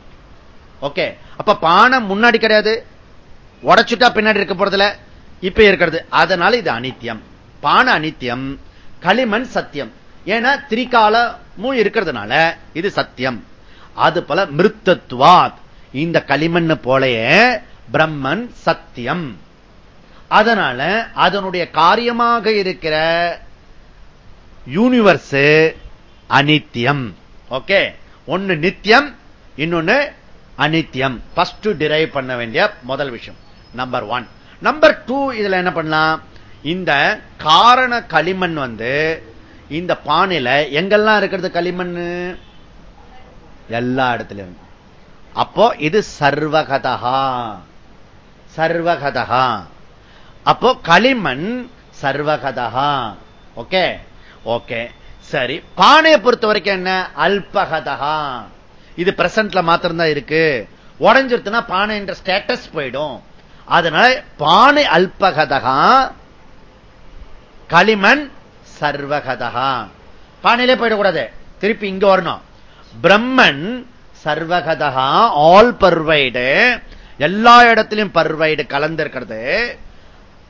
ஓகே அப்ப பானை முன்னாடி கிடையாது. உடைச்சுட்டா பின்னாடி இருக்க போறதுல இப்ப இருக்கிறது. அதனால இது அனித்தியம் பானை அனித்தியம் களிமண் சத்தியம். ஏன்னா திரிகாலமும் இருக்கிறதுனால இது சத்தியம். அது போல மிருத்தத்துவாத். இந்த களிமண் போலயே பிரம்மன் சத்தியம். அதனால அதனுடைய காரியமாக இருக்கிற யூனிவர்ஸ் அனித்தியம் ஓகே? ஒன்னு நித்தியம் இன்னொன்னு அனித்தியம் பஸ்ட் டிரைவ் பண்ண வேண்டிய முதல் விஷயம். நம்பர் ஒன் நம்பர் டூ இதுல என்ன பண்ணலாம்? இந்த காரண களிமண் வந்து இந்த பானையில எங்கெல்லாம் இருக்கிறது களிமண் எல்லா இடத்துலயும். அப்போ இது சர்வகதகா சர்வகதகா அப்போ களிமண் சர்வகதகா ஓகே? ஓகே. சரி. பானையை பொறுத்த வரைக்கும் என்ன? அல்பகதகா இது பிரசன்ட்ல மாத்திரம்தான் இருக்கு. உடஞ்சிருத்துனா பானை என்ற ஸ்டேட்டஸ் போயிடும். அதனால பானை அல்பகதகா களிமண் சர்வகதா பானையிலே போயிடக்கூடாது. திருப்பி இங்க வரணும். பிரம்மன் சர்வகதா ஆல் பர்வைடு எல்லா இடத்திலும் பர்வைடு கலந்திருக்கிறது.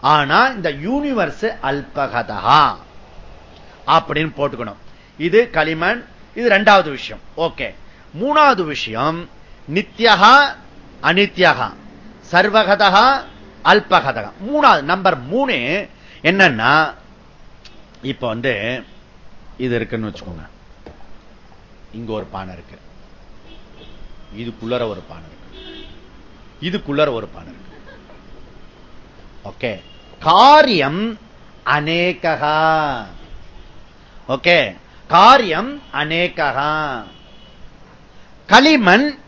ஆனா இந்த யூனிவர்ஸ் அல்பகதா அப்படின்னு போட்டுக்கணும். இது களிமண் இது ரெண்டாவது விஷயம். ஓகே. மூணாவது விஷயம் நித்யகா அனித்யகா. சர்வகதா அல்பகதகா. மூணாவது நம்பர் மூணு என்னன்னா இப்ப வந்து இது இருக்குன்னு வச்சுக்கோங்க. இங்க ஒரு பானை இருக்கு. இதுக்குள்ளர ஒரு பானை இருக்கு. இதுக்குள்ளர ஒரு பானை இருக்கு. ஓகே காரியம் அநேகா ஓகே காரியம் அநேகா களிமண்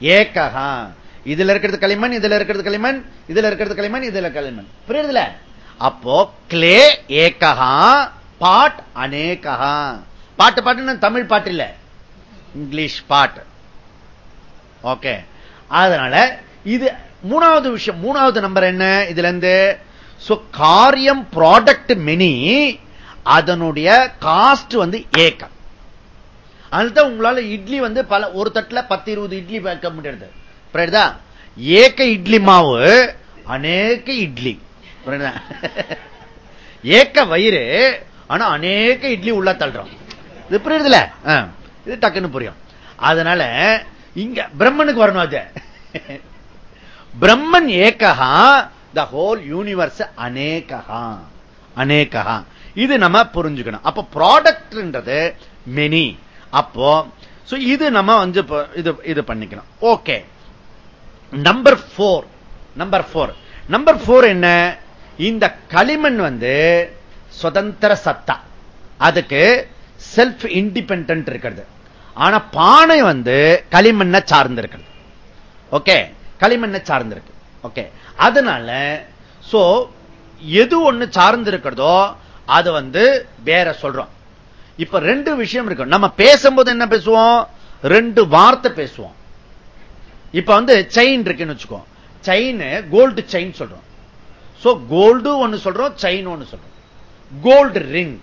ஏகா இதுல இருக்கிறது களிமண் இதுல இருக்கிறது களிமண் இதுல இருக்கிறது களிமண் இதுல களிமண். புரியுதுல? அப்போ கிளே ஏக்ககா பாட் அநேகா பாட்டு பாட்டுன்னு தமிழ் பாட்டு இல்ல. இங்கிலீஷ் பாட்டு. ஓகே. அதனால இது மூணாவது விஷயம். மூணாவது நம்பர் என்ன? இதுல இருந்து காரியம் ப்ராடக்ட் மெனி அதனுடைய காஸ்ட் வந்து ஏக்கம் அதுதான் உங்களால இட்லி வந்து பல ஒரு தட்டுல பத்து இருபது இட்லி வைக்க முடியாது ஏக்க இட்லி மாவு அநேக இட்லி. ஏக்க வயிறு ஆனா அநேக இட்லி உள்ள தள்ளுறோம். இது புரியுதுல இது டக்குன்னு புரியும். அதனால இங்க பிரம்மனுக்கு வரணும் அது. பிரம்மன் ஏக்கா த ஹோல் யூனிவர்ஸ் அநேகா அநேகா இது நம்ம புரிஞ்சுக்கணும். அப்ப ப்ராடக்ட்ன்றது மெனி அப்போ இது நம்ம வந்து இது இது பண்ணிக்கணும். Okay number four number four number four என்ன? இந்த களிமண் வந்து சுதந்திர சத்தா. அதுக்கு செல்ஃப் இண்டிபெண்ட் இருக்கிறது. ஆனா பானை வந்து களிமண்ண சார்ந்திருக்கிறது. ஓகே களிமண்ண சார்ந்திருக்கு. ஓகே அதனால சோ எது ஒண்ணு சார்ந்து இருக்கிறதோ அது வந்து வேற சொல்றோம். இப்ப ரெண்டு விஷயம் இருக்கு. நம்ம பேசும்போது என்ன பேசுவோம்? ரெண்டு வார்த்தை பேசுவோம். இப்ப வந்து செயின் இருக்குன்னு வச்சுக்கோ. செயின் கோல்டு செயின் சொல்றோம். கோல்டு ஒன்னு சொல்றோம் செயின் ஒன்னு சொல்றோம். கோல்டு ரிங்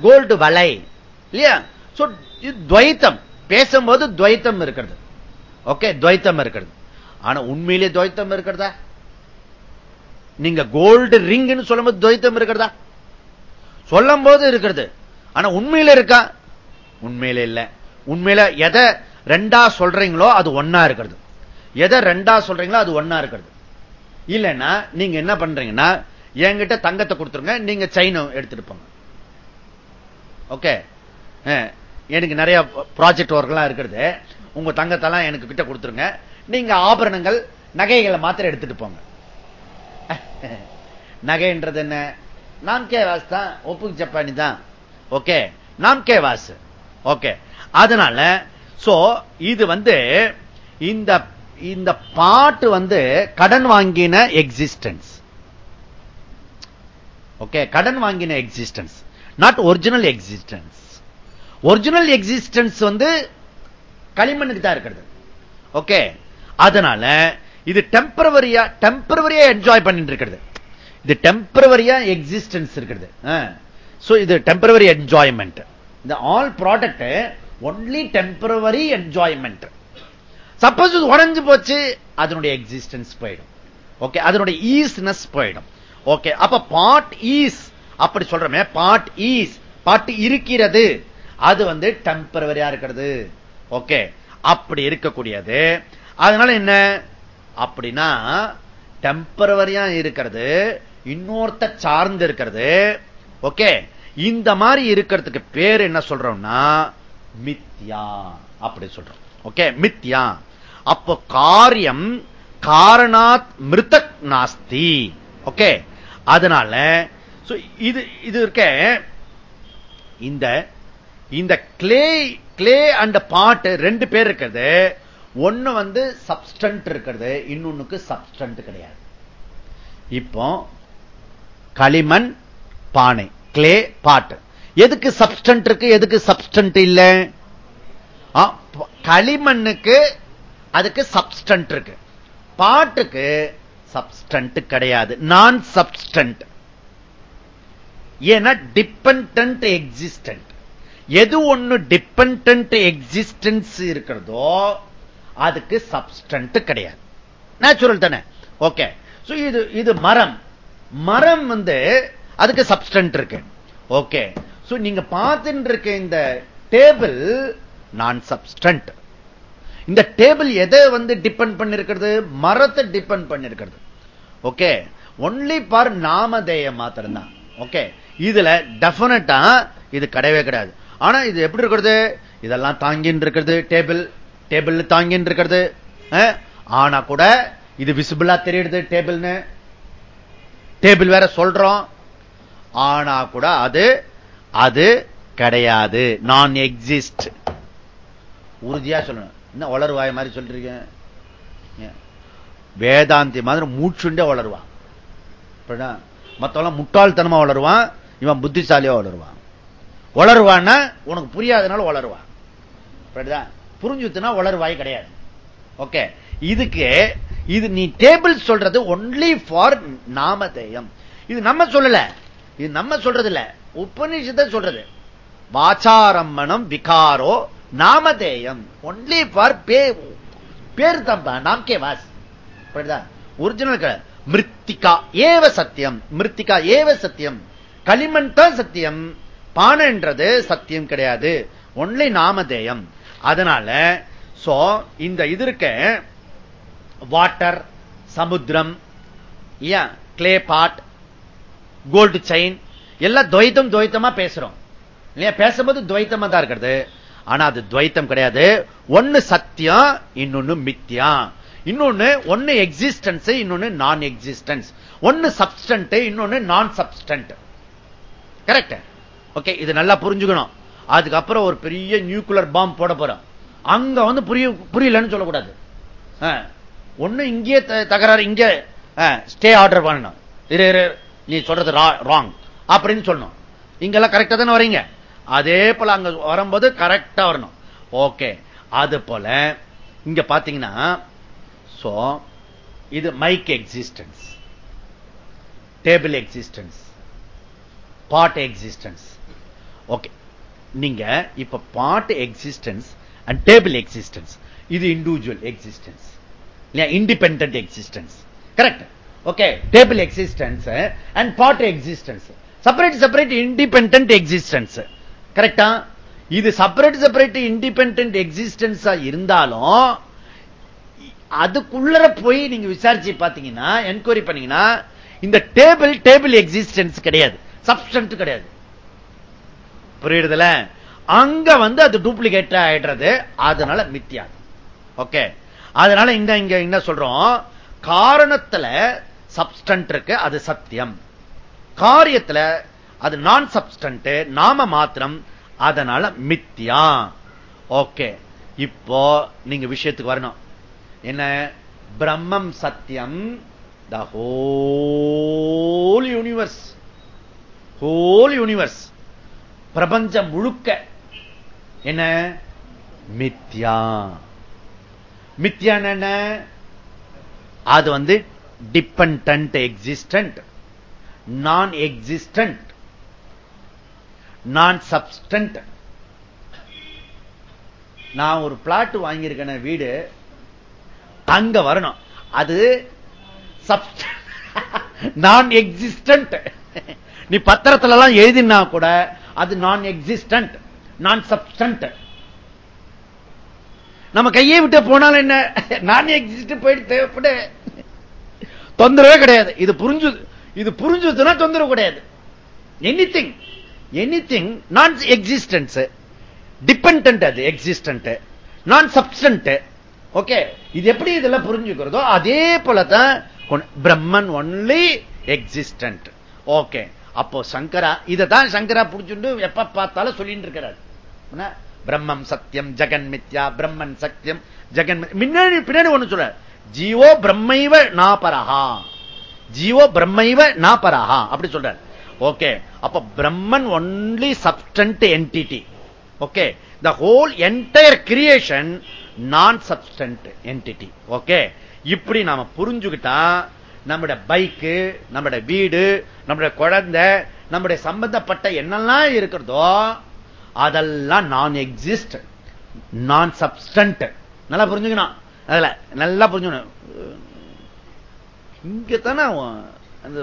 கோல்டு வலை. இல்லையா? துவைத்தம். பேசும்போது துவைத்தம் இருக்கிறது. ஓகே துவைத்தம் இருக்கிறது. ஆனா உண்மையிலே துவைத்தம் இருக்கிறதா? நீங்க கோல்டு ரிங் சொல்லும்போது துவைத்தம் இருக்கிறதா? சொல்லும் போது இருக்கிறது. ஆனா உண்மையில இருக்கா? உண்மையில இல்ல. உண்மையில எதை ரெண்டா சொல்றீங்களோ அது ஒன்னா இருக்கிறது. எதை ரெண்டா சொல்றீங்களோ அது ஒன்னா இருக்கிறது. இல்லைன்னா நீங்க என்ன பண்றீங்கன்னா என்கிட்ட தங்கத்தை கொடுத்துருங்க நீங்க செயின் எடுத்துட்டு போங்க. ஓகே எனக்கு நிறைய ப்ராஜெக்ட் ஒர்க்லாம் இருக்கிறது உங்க தங்கத்தெல்லாம் எனக்கு கிட்ட கொடுத்துருங்க. நீங்க ஆபரணங்கள் நகைகளை மாத்திரம் எடுத்துட்டு போங்க. நகைன்றது என்ன? நாம் கே வாஸ் தான் ஒப்புக்கு ஜப்பானி தான். ஓகே நாம் கே வாஸ் ஓகே அதனால சோ இது வந்து இந்த இந்த பாட்டு வந்து கடன் வாங்கின எக்ஸிஸ்டன்ஸ் ஓகே கடன் வாங்கின existence not original existence original existence வந்து களிமண்ணுக்கு தான் இருக்கிறது. ஓகே அதனால இது டெம்பரவரியா டெம்பரவரியா என்ஜாய் பண்ணிட்டு இருக்கிறது. இது டெம்பரவரியா எக்ஸிஸ்டன்ஸ் இருக்கிறது. இது டெம்பரவரி என்ஜாய்மெண்ட் இந்த all product only temporary enjoyment suppose இது உடஞ்சு போச்சு அதனுடைய எக்ஸிஸ்டன்ஸ் போயிடும். ஓகே அதனுடைய ஈஸ்னஸ் போயிடும். ஓகே அப்ப பாட் ஈஸ் அப்படி சொல்றமே பாட் ஈஸ் பாட்டு இருக்கிறது. அது வந்து டெம்பரவரியா இருக்கிறது. ஓகே அப்படி இருக்கக்கூடியது. அதனால என்ன? அப்படின்னா டெம்பரவரியா இருக்கிறது இன்னொருத்த சார்ந்து இருக்கிறது. ஓகே இந்த மாதிரி இருக்கிறதுக்கு பேர் என்ன சொல்றோம்னா மித்யா அப்படி சொல்றோம். ஓகே மித்யா. அப்போ காரியம் காரணாத் மிருதக் நாஸ்தி. ஓகே? அதனால இது இது இருக்க இந்த இந்த கிளே கிளே அண்ட் பாட்டு ரெண்டு பேர் இருக்கிறது. ஒன்னு வந்து சப்ஸ்டன்ட் இருக்கிறது இன்னொன்னுக்கு சப்ஸ்டன்ட் கிடையாது. இப்போ களிமண் பானை கிளே பாட்டு எதுக்கு சப்ஸ்டன்ட் இருக்கு எதுக்கு சப்ஸ்டன்ட் இல்ல? களிமண்ணுக்கு அதுக்கு சப்ஸ்டன்ட் இருக்கு. பாட்டுக்கு சப்ஸ்டன்ட் கிடையாது. நான் சப்ஸ்டன்ட் ஏன்னா டிபெண்ட் எக்ஸிஸ்டன்ட் எது ஒண்ணு டிபெண்ட் எக்ஸிஸ்டன்ஸ் இருக்கிறதோ அதுக்கு சப்ஸ்டன்ட் கிடையாது. நேச்சுரல் தானே? ஓகே இது இது மரம். மரம் வந்து அதுக்கு சப்ஸ்டன்ட் இருக்கு. ஓகே நீங்க பார்த்துட்டு இருக்க இந்த டேபிள் நான் சப்ஸ்டன்ட் இந்த டேபிள் எதை வந்து டிபெண்ட் பண்ணிருக்கிறது? மரத்தை டிபெண்ட் பண்ணிருக்கிறது. ஓகே? ஒன்லி பார் நாமதேய மாத்திரம் தான் ஓகே? இதுல டெபினட்டா இது கிடையவே கிடையாது. ஆனா இது எப்படி இருக்கிறது? இதெல்லாம் தாங்கின்னு இருக்கிறது டேபிள். டேபிள் தாங்கின்னு இருக்கிறது. ஆனா கூட இது விசிபிளா தெரியுது டேபிள்னு. டேபிள் வேற சொல்றோம். ஆனா கூட அது அது கிடையாது. நான் எக்ஸிஸ்ட் உறுதியா சொல்லணும். என்ன வளருவாய் மாதிரி சொல்லிருக்கேன் வேதாந்தி மாதிரி மூச்சுண்டே வளருவான். மத்தவெல்லாம் முட்டாள்தனமா வளருவான் இவன் புத்திசாலியா வளருவான். வளருவான்னா உனக்கு புரியாதனால வளருவான். புரிஞ்சுத்துனா வளருவாய் கிடையாது. ஓகே. இதுக்கு இது நீ டேபிள் சொல்றது ஒன்லி ஃபார் நாமதேயம். இது நம்ம சொல்லல. இது நம்ம சொல்றது இல்ல உபநிஷத்தை சொல்றது. வாச்சாரம்மணம் விகாரோ நாமதேயம். ஒன்லி ஃபார் பேர் தம்பா நாம் கே வாஸ் ஒரிஜினல் மிருத்திகா ஏவ சத்தியம். மிருத்திகா ஏவ சத்தியம். களிமண் தான் சத்தியம். பானைன்றது சத்தியம் கிடையாது. ஒன்லி நாமதேயம். அதனால சோ இந்த இது இருக்க வாட்டர் சமுத்திரம் கிளே பாட் கோல்டு செயின் எல்லாம் துவைத்தம் துவைத்தமா பேசுறோம். இல்லையா? பேசும்போது துவைத்தமா தான் இருக்கிறது. ஆனா அது துவைத்தம் கிடையாது. ஒன்னு சத்தியம் இன்னொன்னு மித்தியா இன்னொன்னு ஒன்னு எக்ஸிஸ்டன்ஸ் இன்னொன்னு நான் எக்ஸிஸ்டன்ஸ் ஒன்னு சப்ஸ்டன்ட் இன்னொன்னு நான் சப்ஸ்டன்ட் கரெக்ட் ஓகே இது நல்லா புரிஞ்சுக்கணும். அதுக்கப்புறம் ஒரு பெரிய நியூக்ளியர் பாம்பு போட போறோம். அங்க வந்து புரிய புரியலன்னு சொல்லக்கூடாது. ஒண்ணு இங்கே தகராறு இங்க. ஸ்டே ஆர்டர் பண்ணணும். நீ சொல்றது ராங் அப்படின்னு சொல்லணும். இங்கெல்லாம் கரெக்டா தானே வரீங்க அதே போல அங்க வரும்போது கரெக்டா வரணும். ஓகே அது போல இங்க பாத்தீங்கன்னா சோ இது mike existence table existence pot existence okay நீங்க இப்ப pot existence and table existence இது individual existence independent existence correct okay table existence and pot existence separate separate independent existence கரெக்டா? இது செப்பரேட் செப்பரேட் இண்டிபெண்ட் எக்ஸிஸ்டன்ஸா இருந்தாலும் அதுக்குள்ள போய் நீங்க விசாரிச்சு பாத்தீங்கன்னா என்கொயரி பண்ணீங்கன்னா இந்த டேபிள் டேபிள் எக்ஸிஸ்டன்ஸ் கிடையாது. சப்ஸ்டன்ட் கிடையாது. புரியுதுல அங்க வந்து அது டூப்ளிகேட் ஆயிடுறது. அதனால மித்தியாது. ஓகே அதனால இந்த இங்க என்ன சொல்றோம்? காரணத்துல சப்ஸ்டன்ட் இருக்கு அது சத்தியம். காரியத்துல அது நான் சப்ஸ்டன்ட் நாம மாத்திரம் அதனால மித்தியா ஓகே இப்போ நீங்க விஷயத்துக்கு வரணும். என்ன? பிரம்மம் சத்தியம் the whole universe whole universe பிரபஞ்சம் முழுக்க. என்ன? மித்யா. மித்யா என்ன? அது வந்து depend existent non existent non substant non ஒரு பிளாட் வாங்கியிருக்கேன் வீடு அங்க வரணும். அது நான் எக்ஸிஸ்டன்ட் நீ பத்திரத்துல எல்லாம் எழுதினா கூட அது நான் எக்ஸிஸ்டன்ட் நான் சப்ஸ்டன்ட் நம்ம கையை விட்டு போனாலும் என்ன? நான் எக்ஸிஸ்ட் போயிட்டு தேவைப்படு. தொந்தரவே கிடையாது. இது புரிஞ்சு இது புரிஞ்சதுன்னா தொந்தரவு கிடையாது. Anything anything non existence depend அது எக்ஸிஸ்டன்ட் நான் சப்ஸ்டன்ட் ஓகே இது எப்படி இதெல்லாம் புரிஞ்சுக்கிறதோ அதே போலதான் பிரம்மன் ஒன்லி எக்ஸிஸ்டன்ட் ஓகே அப்போ சங்கரா தான் சங்கரா புடிச்சுட்டு எப்ப பார்த்தாலும் சொல்லிட்டு இருக்கிறார். பிரம்மம் சத்தியம் ஜெகன் மித்யா பிரம்மன் சத்தியம் ஜெகன் முன்னாடி பின்னாடி ஒண்ணு சொல்ற ஜீவோ பிரம்மைவ நாபரஹா ஜீவோ பிரம்மைவ நாபரஹா அப்படி சொல்றார். ஓகே அப்ப Brahman only substant entity okay the whole entire creation non substant entity okay இப்படி நாம புரிஞ்சுக்கிட்டா நம்முடைய பைக்கு நம்முடைய வீடு நம்முடைய குழந்தை நம்முடைய சம்பந்தப்பட்ட என்னெல்லாம் இருக்கிறதோ அதெல்லாம் நான் எக்ஸிஸ்ட் நான் சப்டன்ட் நல்லா புரிஞ்சுக்கணும். அதுல நல்லா புரிஞ்சுக்கணும். இங்கத்தானே அந்த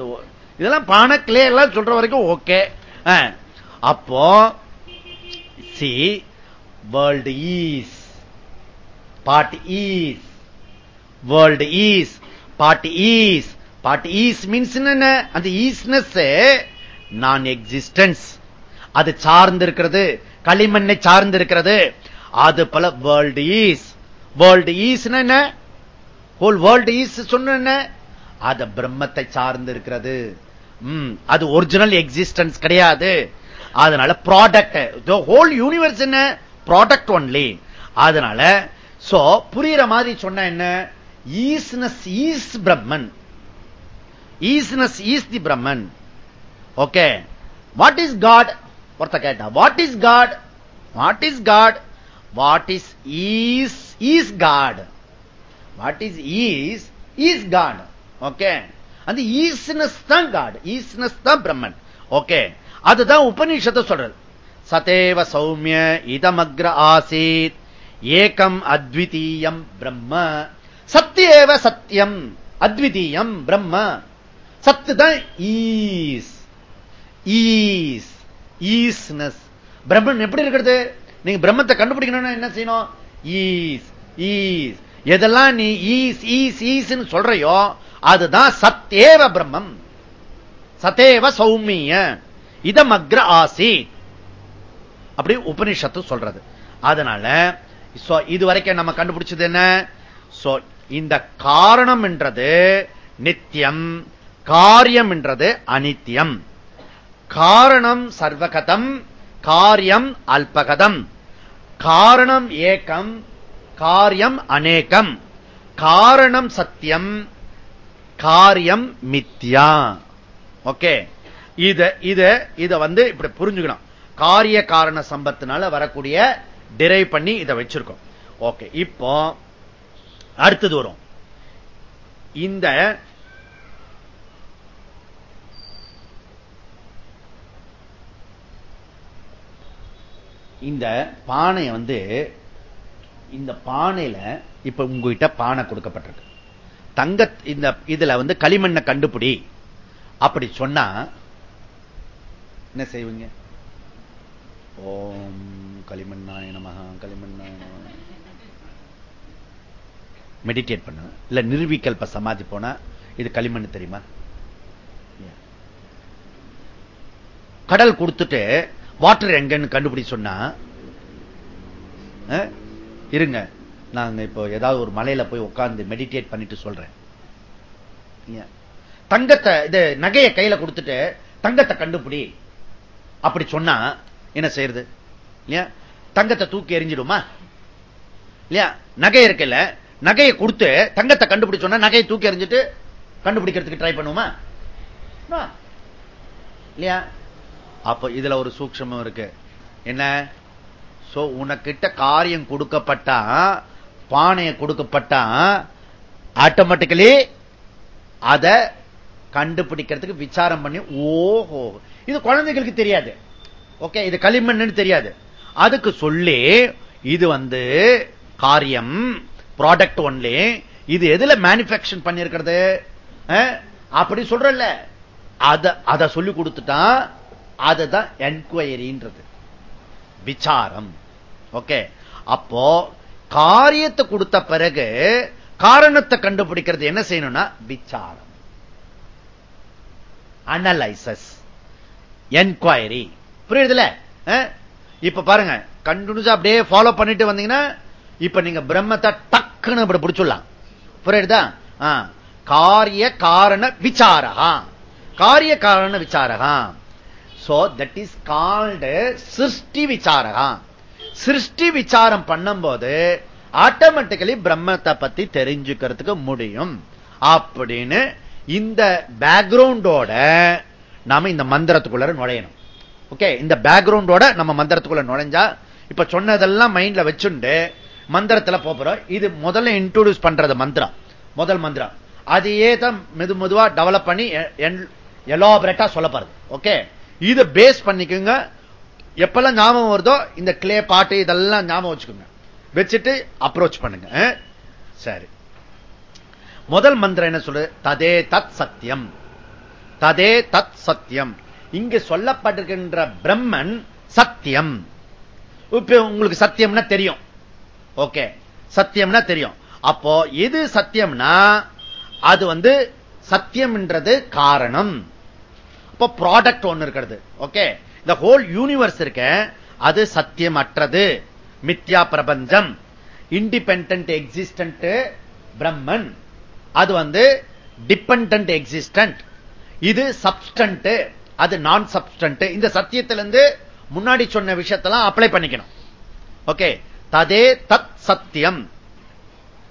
இதெல்லாம் பானை கிளே எல்லாம் சொல்ற வரைக்கும் ஓகே. அப்போ see world is pot is world is pot is pot is means என்ன அந்த ஈஸ்னஸ் நான் எக்ஸிஸ்டன்ஸ் அது சார்ந்து இருக்கிறது களிமண்ணை சார்ந்து இருக்கிறது அது பல வேர்ல்டு ஈஸ் வேர்ல்டு ஈஸ் என்ன? ஹோல் வேர்ல்டு ஈஸ் சொன்ன அது பிரம்மத்தை சார்ந்து இருக்கிறது அது ஒரிஜினல் எக்ஸிஸ்டன்ஸ் கிடையாது. அதனால ப்ராடக்ட் ஹோல் யூனிவர்ஸ் என்ன? ப்ராடக்ட் ஒன்லி அதனால சோ புரியுற மாதிரி சொன்ன என்ன? Isness is Brahman isness is the Brahman okay what is God ஒருத்த கேட்டா what is God what is God what is is is God what is is is God okay அந்த isness தான் காட் ஈஸ்னஸ் தான் பிரம்மன். ஓகே அதுதான் உபநிஷத்தை சொல்றது. சதேவ சௌமிய இதமக்ர ஆசீத். ஏகம் அத்விதீயம் பிரம்ம. சத்தியேவ சத்தியம் அத்விதீயம் பிரம்ம. சத்து தான் ஈஸ். ஈஸ். ஈஸ்னஸ். பிரம்மன் எப்படி இருக்கிறது? நீங்க பிரம்மத்தை கண்டுபிடிக்கணும்னா என்ன செய்யணும்? ஈஸ். ஈஸ். எதெல்லாம் நீ ஈஸ் ஈஸ் ஈஸ்ன்னு சொல்றையோ அதுதான் சத்தேவ பிரம்மம். சதேவ சௌமிய. இதமக்ர ஆசி அப்படி உபனிஷத்து சொல்றது. அதனால இது வரைக்கும் நம்ம கண்டுபிடிச்சது என்ன? இந்த காரணம் என்றது நித்தியம் காரியம் என்றது அனித்தியம். காரணம் சர்வகதம் காரியம் அல்பகதம். காரணம் ஏக்கம் காரியம் அநேகம் காரணம் சத்தியம் காரியம் மித்யா. ஓகே? இத இத இத வந்து இப்படி புரிஞ்சுக்கணும். காரிய காரண சம்பத்தினால வரக்கூடிய டிரைவ் பண்ணி இதை வச்சிருக்கோம். ஓகே இப்போ அடுத்தது வரும். இந்த இந்த பானையை வந்து இந்த பானையில இப்ப உங்ககிட்ட பானை கொடுக்கப்பட்டிருக்கு. தங்க இந்த இதுல வந்து களிமண்ணை கண்டுபிடி. அப்படி சொன்னா என்ன செய்வீங்க? ஓம் களிமண்ணாய நமகா களிமண்ணாய மெடிடேட் பண்ண இல்ல நிர்விகல்ப சமாதி போனா இது களிமண் தெரியுமா? கடல் கொடுத்துட்டு வாட்டர் எங்கன்னு கண்டுபிடி சொன்னா இருங்க. நாங்க இப்போ ஏதாவது ஒரு மலையில போய் உட்கார்ந்து மெடிடேட் பண்ணிட்டு சொல்றேன். தங்கத்தை இது நகையை கையில கொடுத்துட்டு தங்கத்தை கண்டுபிடி. அப்படி சொன்னா என்ன செய்யறது? இல்லையா? தங்கத்தை தூக்கி எரிஞ்சிடுமா இல்லையா? நகை இருக்குல்ல நகையை கொடுத்து தங்கத்தை கண்டுபிடிச்சோன்னா நகையை தூக்கி எறிஞ்சிட்டு கண்டுபிடிக்கிறதுக்கு ட்ரை பண்ணுவோமா இல்லையா? அப்ப இதுல ஒரு சூக்ஷமம் இருக்கு. என்ன? சோ உனக்கிட்ட காரியம் கொடுக்கப்பட்டா பானையை கொடுக்கப்பட்டா ஆட்டோமேட்டிக்கலி அதை கண்டுபிடிக்கிறதுக்கு விசாரம் பண்ணி ஓஹோ இது குழந்தைகளுக்கு தெரியாது. ஓகே இது களிமண் தெரியாது. அதுக்கு சொல்லி இது வந்து காரியம் ப்ராடக்ட் ஒன்லி இது எதுல மேனுபேக்சர் பண்ணிருக்கிறது அப்படி சொல்றல அதை சொல்லி கொடுத்துட்டான் அதுதான் என்கொயரின்றது விசாரம். ஓகே அப்போ காரியத்தை கொடுத்த பிறகு காரணத்தை கண்டுபிடிக்கிறது என்ன செய்யணும்னா விசாரம். அனலைசஸ் என்கொயரி புரியுதுல? இப்ப பாருங்க கண்டினியூஸா அப்படியே ஃபாலோ பண்ணிட்டு வந்தீங்கன்னா இப்ப நீங்க பிரம்மத்தை டக்குன்னு இப்படி பிடிச்சுடலாம். புரியுதா? காரிய காரண விசாரகா. காரிய காரண விசாரகா. சோ தட் இஸ் கால்டு சிருஷ்டி விசாரகா. சிருஷ்டி விசாரம் பண்ணும்போது ஆட்டோமேட்டிக்கலி பிரம்மத்தை பத்தி தெரிஞ்சுக்கிறதுக்கு முடியும். அப்படின்னு இந்த பேக்ரவுண்டோட நாம இந்த மந்திரத்துக்குள்ள நுழையணும். ஓகே இந்த பேக்ரவுண்டோட நம்ம மந்திரத்துக்குள்ள நுழைஞ்சா இப்ப சொன்னதெல்லாம் மைண்ட்ல வச்சுண்டு மந்திரத்துல போறோம் இது முதல்ல இன்ட்ரோடியூஸ் பண்றது மந்திரம். முதல் மந்திரம். அதையே தான் மெது மெதுவா டெவலப் பண்ணி எலாபரேட்டா சொல்லப்படுறது ஓகே இதை பேஸ் பண்ணிக்கோங்க. எப்பெல்லாம் ஞாபகம் வருதோ இந்த கிளே பாட்டு இதெல்லாம் ஞாபகம் வச்சுக்கோங்க. வச்சுட்டு அப்ரோச் பண்ணுங்க. சரி. முதல் மந்திரம் என்ன சொல்லு ததே தத் சத்தியம் ததே தத் சத்தியம் இங்கு சொல்லப்பட்டிருக்கின்ற பிரம்மன் சத்தியம் இப்ப உங்களுக்கு சத்தியம்னா தெரியும். ஓகே. சத்தியம்னா தெரியும். அப்போ எது சத்தியம்னா அது வந்து சத்தியம்ன்றது காரணம். அப்போ ப்ராடக்ட் ஒண்ணு இருக்கிறது. ஓகே. இந்த ஹோல் யூனிவர்ஸ் இருக்க. அது சத்தியம் அற்றது மித்யா பிரபஞ்சம். இண்டிபெண்ட் எக்ஸிஸ்டன்ட் பிரம்மன் அது வந்து டிபெண்ட் எக்ஸிஸ்டன்ட் இது சப்ஸ்டன்ட் அது நான் சப்ஸ்டன்ட் இந்த சத்தியத்திலிருந்து முன்னாடி சொன்ன விஷயத்தெல்லாம் அப்ளை பண்ணிக்கணும். ஓகே ததே தத் சத்தியம்.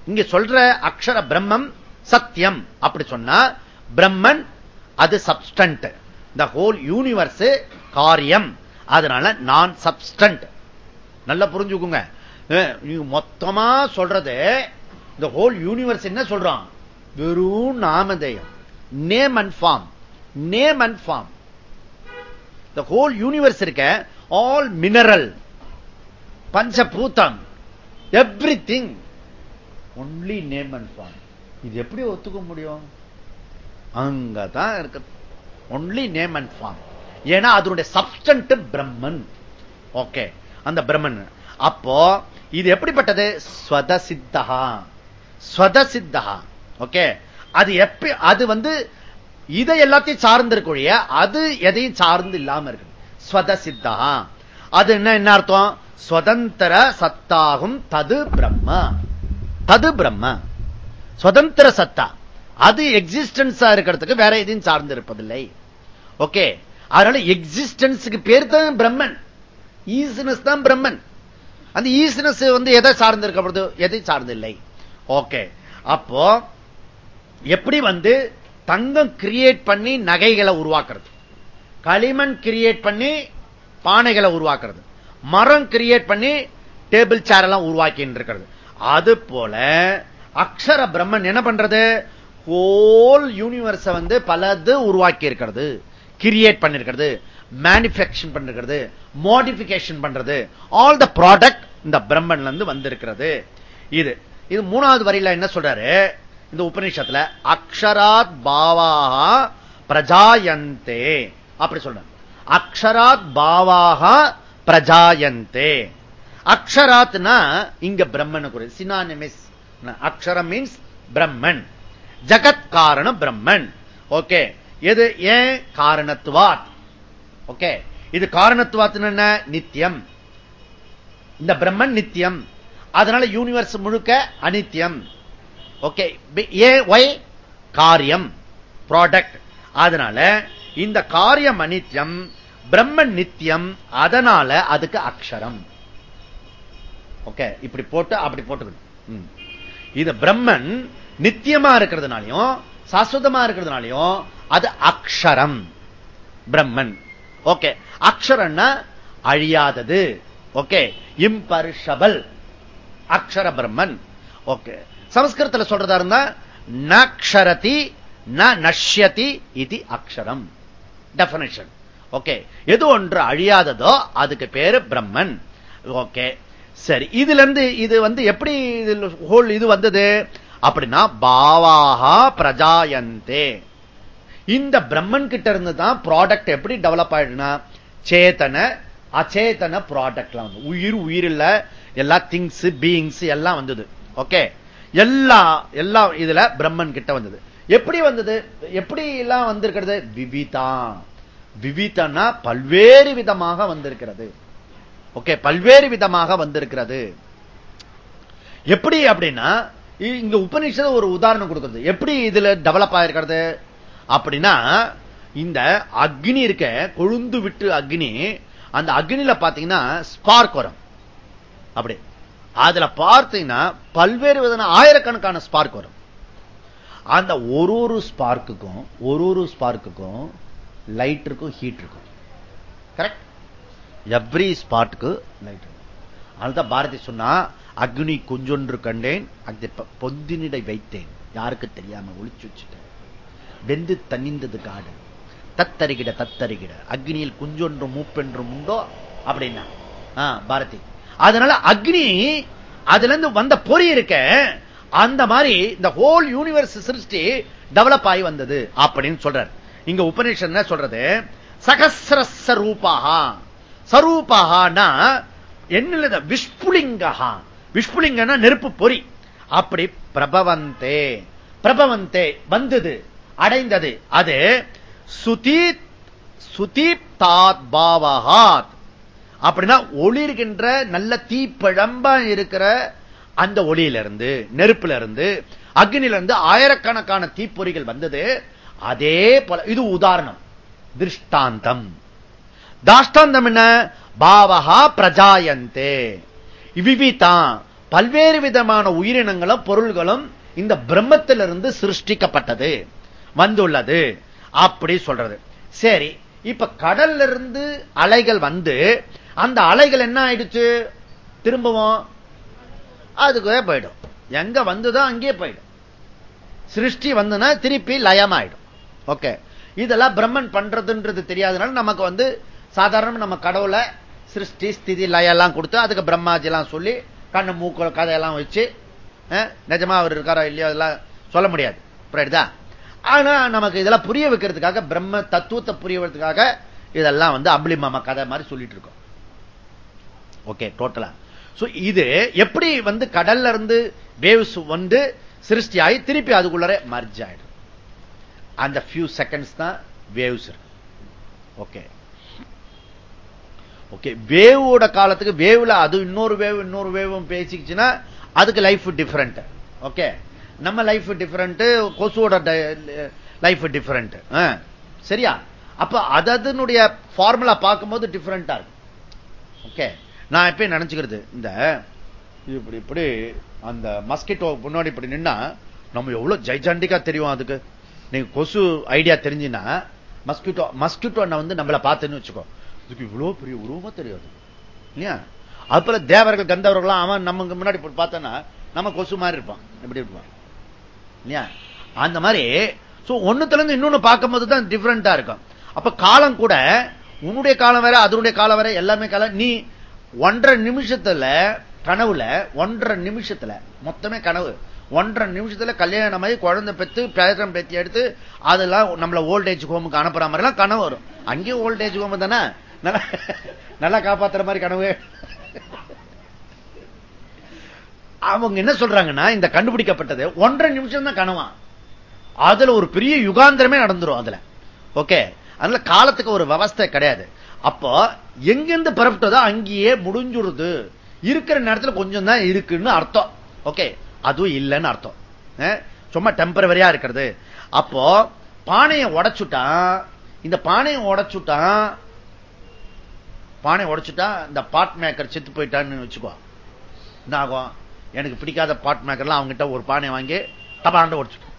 இங்க சொல்ற அக்ஷர பிரம்மம் சத்தியம். அப்படி சொன்னா பிரம்மன் அது சப்ஸ்டன்ட் இந்த ஹோல் யூனிவர்ஸ் காரியம். அதனால நான் சப்ஸ்டன்ட் நல்லா புரிஞ்சுக்குங்க. நீங்க மொத்தமா சொல்றது இந்த ஹோல் யூனிவர்ஸ் என்ன சொல்றான்? வெறும் நாமதேயம். Name and form name and form the whole universe இருக்க ஆல் மினரல் பஞ்சபூதம் every thing only name and form இது எப்படி ஒத்துக்க முடியும்? அங்கதான் இருக்கு. ஒன்லி நேம் அண்ட் ஃபார்ம் ஏன்னா அதனுடைய சப்ஸ்டன்ட் பிரம்மன். ஓகே அந்த பிரம்மன். அப்போ இது எப்படிப்பட்டது? ஸ்வதசித்தகா ஸ்வதசித்தகா ஓகே அது எப்ப அது வந்து இதை எல்லாத்தையும் சார்ந்திருக்கூடிய அது எதையும் சார்ந்து இல்லாம இருக்கு. ஸ்வதசித்தா அது என்ன என்ன அர்த்தம்? சுதந்திர சத்தாகும் தது பிரம்ம. தது பிரம்ம. சுதந்திர சத்தா. அது எக்ஸிஸ்டன்ஸா இருக்கிறதுக்கு வேற எதையும் சார்ந்து இருப்பதில்லை ஓகே அதனால எக்ஸிஸ்டன்ஸுக்கு பேர் தான் பிரம்மன். ஈஸ்னஸ் தான் பிரம்மன். அந்த ஈஸ்னஸ் வந்து எதை சார்ந்து இருக்கப்படுது எதை சார்ந்து இல்லை ஓகே அப்போ எப்படி வந்து தங்கம் கிரியேட் பண்ணி நகைகளை உருவாக்குறது? களிமண் கிரியேட் பண்ணி பானைகளை உருவாக்குறது. மரம் கிரியேட் பண்ணி டேபிள் சேர் எல்லாம் உருவாக்கின்னு இருக்கிறது அது போல அக்ஷர பிரம்மன் என்ன பண்றது? ஹோல் யூனிவர்ஸ வந்து பலது உருவாக்கி இருக்கிறது கிரியேட் பண்ணிருக்கிறது மேனுபேக்சர் பண்ணிருக்கிறது மாடிபிகேஷன் பண்றது. ஆல் த ப்ராடக்ட் இந்த பிரம்மன்ல இருந்து வந்திருக்கிறது. இது. இது மூணாவது வரியில என்ன சொல்றாரு? இந்த உபநிஷத்துல அக்ஷராத் பாவாக பிரஜாயந்தே. அப்படி சொல்ற அக்ஷராத் பாவாக பிரஜாயந்தே. அக்ஷராத்னா இங்க பிரம்மன் குறி சினானிமிஸ் அக்ஷரம் மீன்ஸ் பிரம்மன். ஜகத் காரண பிரம்மன். ஓகே. எது ஏன் காரணத்துவாத் ஓகே. இது காரணத்துவாத் என்ன? நித்தியம். இந்த பிரம்மன் நித்தியம். அதனால யூனிவர்ஸ் முழுக்க அனித்தியம். ஓகே. ஏ ஒய் காரியம். ப்ராடக்ட் அதனால இந்த காரியம் அனித்தியம் பிரம்மன் நித்தியம் அதனால அதுக்கு அக்ஷரம். ஓகே. இப்படி போட்டு அப்படி போட்டுக்கணும். இது பிரம்மன் நித்தியமா இருக்கிறதுனாலையும் சாஸ்வதமா இருக்கிறதுனாலையும் அது அக்ஷரம். பிரம்மன். ஓகே. அக்ஷரம்னா அழியாதது. ஓகே. இம்பர்ஷபல் அக்ஷர பிரம்மன். ஓகே. சமஸ்கிருதத்தில் சொல்றதா இருந்தா நக்ஷரதி நஷ்யதி இது அக்ஷரம். Definition okay. எது ஒன்று அழியாததோ அதுக்கு பேரு பிரம்மன். ஓகே. சரி. இதுல இருந்து இது வந்து எப்படி ஹோல் இது வந்தது? அப்படின்னா பாவாகா பிரஜாயந்தே. இந்த பிரம்மன் கிட்ட இருந்து தான் ப்ராடக்ட் எப்படி டெவலப் ஆயிடுனா சேத்தன அச்சேதன ப்ராடக்ட்லாம் வந்து உயிர் உயிர் இல்ல எல்லா திங்ஸ் பீயிங்ஸ் எல்லாம் வந்தது. ஓகே எல்லா எல்லா இதுல பிரம்மன் கிட்ட வந்தது. எப்படி வந்தது? எப்படி எல்லாம் வந்திருக்கிறது? விவிதா. விவிதனா பல்வேறு விதமாக வந்திருக்கிறது. ஓகே பல்வேறு விதமாக வந்திருக்கிறது. எப்படி அப்படின்னா இங்க உபநிஷத ஒரு உதாரணம் கொடுக்கிறது. எப்படி இதுல டெவலப் ஆயிருக்கிறது? அப்படின்னா இந்த அக்னி இருக்க கொழுந்து விட்டு அக்னி அந்த அக்னியில பாத்தீங்கன்னா ஸ்பார்க் வரும். அப்படி. அதுல பார்த்தீங்கன்னா பல்வேறு விதமான ஆயிரக்கணக்கான ஸ்பார்க் வரும். அந்த ஒரு ஒரு ஸ்பார்க்குக்கும் ஒரு ஒரு ஸ்பார்க்குக்கும் லைட் இருக்கும் ஹீட் இருக்கும் கரெக்ட் எவ்ரி ஸ்பார்க்கு லைட் இருக்கும் அதுதான் பாரதி சொன்னா அக்னி கொஞ்சொன்று கண்டேன் அந்த பொந்தினிடை வைத்தேன். யாருக்கு தெரியாம ஒளிச்சு வச்சுட்டேன். வெந்து தனிந்தது காடு. தத்தருகிட தத்தருகிட. அக்னியில் குஞ்சொன்று மூப்பென்றும் உண்டோ? அப்படின்னா. பாரதி. அதனால அக்னி அதுல இருந்து வந்த பொறி இருக்க அந்த மாதிரி இந்த ஹோல் யூனிவர்ஸ் சிருஷ்டி டெவலப் ஆகி வந்தது அப்படின்னு சொல்றார். இங்க உபநிஷன் என்ன சொல்றது? சகசிரச சரூபாகனா என்ன விஷ்புலிங்கா விஷ்புலிங்கன்னா நெருப்பு பொறி. அப்படி பிரபவந்தே பிரபவந்தே வந்தது அடைந்தது. அது சுதீத் சுதீப்தாத் பாவகாத் அப்படின்னா ஒளிர்கின்ற நல்ல தீப்பழம்பா இருக்கிற அந்த ஒளியிலிருந்து நெருப்புல இருந்து அக்னிலிருந்து ஆயிரக்கணக்கான தீப்பொறிகள் வந்தது. அதே போல இது உதாரணம். திருஷ்டாந்தம். தாஷ்டாந்தம் என்ன? பாவகா பிரஜாயந்தே. விவிதான் பல்வேறு விதமான உயிரினங்களும் பொருள்களும் இந்த பிரம்மத்திலிருந்து சிருஷ்டிக்கப்பட்டது. வந்துள்ளது. அப்படி சொல்றது. சரி இப்ப கடல்ல இருந்து அலைகள் வந்து அந்த அலைகள் என்ன ஆயிடுச்சு? திரும்பவும் அதுக்கு போயிடும். எங்க வந்துதான் அங்கேயே போயிடும். சிருஷ்டி வந்துன்னா திருப்பி லயமாயிடும். ஓகே. இதெல்லாம் பிரம்மன் பண்றதுன்றது தெரியாதனால நமக்கு வந்து சாதாரண நம்ம கடவுளை சிருஷ்டி ஸ்திதி லயெல்லாம் கொடுத்து அதுக்கு பிரம்மாஜி எல்லாம் சொல்லி கண்ணு மூக்க கதையெல்லாம் வச்சு நிஜமா அவர் இருக்காரோ இல்லையோ அதெல்லாம் சொல்ல முடியாது. புரியுதா? ஆனா நமக்கு இதெல்லாம் புரிய வைக்கிறதுக்காக பிரம்ம தத்துவத்தை புரிய வைக்கிறதுக்காக இதெல்லாம் வந்து அம்பளி மாமா கதை மாதிரி சொல்லிட்டு இருக்கோம். ஓகே டோட்டலா. இது எப்படி வந்து கடல்ல இருந்து வேவ்ஸ் வந்து சிருஷ்டி ஆகி திருப்பி அதுக்குள்ளே மர்ஜ் ஆயிடும் அந்த ஃபியூ செகண்ட்ஸ் தான் வேவ்ஸ் இருக்கு. ஓகே. ஓகே வேவோட காலத்துக்கு வேவ்ல அது இன்னொரு வேவ் இன்னொரு வேவும் பேசிக்கிச்சுன்னா அதுக்கு லைஃப் டிஃபரெண்ட் ஓகே நம்ம லைஃப் டிஃபரெண்ட் கொசுவோட லைஃப் டிஃபரெண்ட் சரியா? அப்ப அதனுடைய ஃபார்முலா பார்க்கும்போது டிஃபரெண்டா இருக்கும். ஓகே நான் எப்பயும் நினைச்சுக்கிறது இந்த இப்படி இப்படி அந்த மஸ்கிட்டோ முன்னாடி இப்படி நின்னா நம்ம எவ்வளவு ஜைஜாண்டிக்கா தெரியும் அதுக்கு. நீங்க கொசு ஐடியா தெரிஞ்சுன்னா மஸ்கிட்டோ மஸ்கிட்டோ வந்து நம்மளை பார்த்துன்னு வச்சுக்கோ. இதுக்கு இவ்வளவு பெரிய உருவமா தெரியாது. இல்லையா? அதுபோல தேவர்கள் கந்தவர்கள் அவன் நமக்கு முன்னாடி பார்த்தோன்னா நம்ம கொசு மாதிரி இருப்பான். எப்படி இருப்பான்? இல்லையா? அந்த மாதிரி ஒண்ணுத்துல இருந்து இன்னொன்னு பார்க்கும்போது தான் டிஃபரெண்டா இருக்கும். அப்ப காலம் கூட உன்னுடைய காலம் வேற அதனுடைய காலம் வேற எல்லாமே காலம் நீ ஒன்றரை நிமிஷத்துல கனவுல ஒன்றரை நிமிஷத்துல மொத்தமே கனவு. ஒன்றரை நிமிஷத்துல கல்யாணம் ஆகி குழந்தை பெற்று பேரம் பேத்தி எடுத்து அதெல்லாம் நம்மள ஓல்டேஜ் ஹோமுக்கு அனுப்புற மாதிரி எல்லாம் கனவு வரும். அங்கேயும் ஓல்டேஜ் ஹோம் தானே? நல்லா காப்பாத்துற மாதிரி கனவு. அவங்க என்ன சொல்றாங்கன்னா இந்த கண்டுபிடிக்கப்பட்டது ஒன்றரை நிமிஷம் தான் கனவா. அதுல ஒரு பெரிய யுகாந்திரமே நடந்துரும் அதுல. ஓகே? அதனால காலத்துக்கு ஒரு விவஸ்தை கிடையாது. அப்போ எங்கிருந்து பரப்பிட்டதோ அங்கேயே முடிஞ்சுடுது இருக்கிற நேரத்தில் கொஞ்சம் தான் இருக்குன்னு அர்த்தம். ஓகே? அதுவும் இல்லைன்னு அர்த்தம். சும்மா டெம்பரவரியா இருக்கிறது. அப்போ பானையை உடைச்சுட்டான் இந்த பானையை உடைச்சுட்டான் பானை உடைச்சுட்டா இந்த பாட் மேக்கர் செத்து போயிட்டான்னு வச்சுக்கோ. என்ன ஆகும்? எனக்கு பிடிக்காத பாட் மேக்கர்லாம் அவங்ககிட்ட ஒரு பானை வாங்கி தபாண்ட உடைச்சுட்டு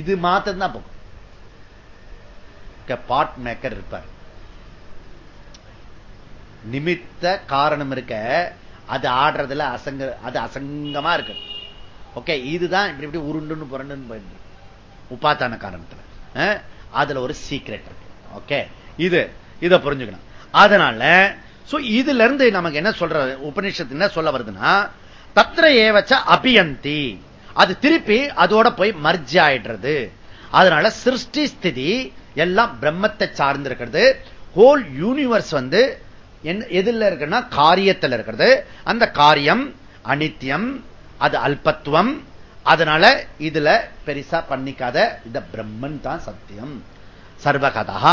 இது மாத்திரம் தான் போகும் பாட் மேக்கர் இருப்பார். நிமித்த காரணம் இருக்க அது ஆடுறதுல அசங்க அது அசங்கமா இருக்கு. ஓகே இதுதான் இப்படி இப்படி உருண்டுன்னு புரண்டுன்னு போயிருந்து உப்பாத்தான காரணத்துல. அதுல ஒரு சீக்ரெட் இருக்கு. ஓகே இது இதை புரிஞ்சுக்கணும். அதனால இதுல இருந்து நமக்கு என்ன சொல்ற உபநிஷத்து என்ன சொல்ல வருதுன்னா தத்திர ஏவச்ச அபியந்தி. அது திருப்பி அதோட போய் மர்ஜி ஆயிடுறது. அதனால சிருஷ்டி ஸ்திதி எல்லாம் பிரம்மத்தை சார்ந்திருக்கிறது ஹோல் யூனிவர்ஸ் வந்து எதுல இருக்குன்னா காரியத்தில் இருக்கிறது. அந்த காரியம் அனித்தியம் அது அல்பத்துவம். அதனால இதுல பெருசா பண்ணிக்காத இந்த பிரம்மன் தான் சத்தியம். சர்வகதா.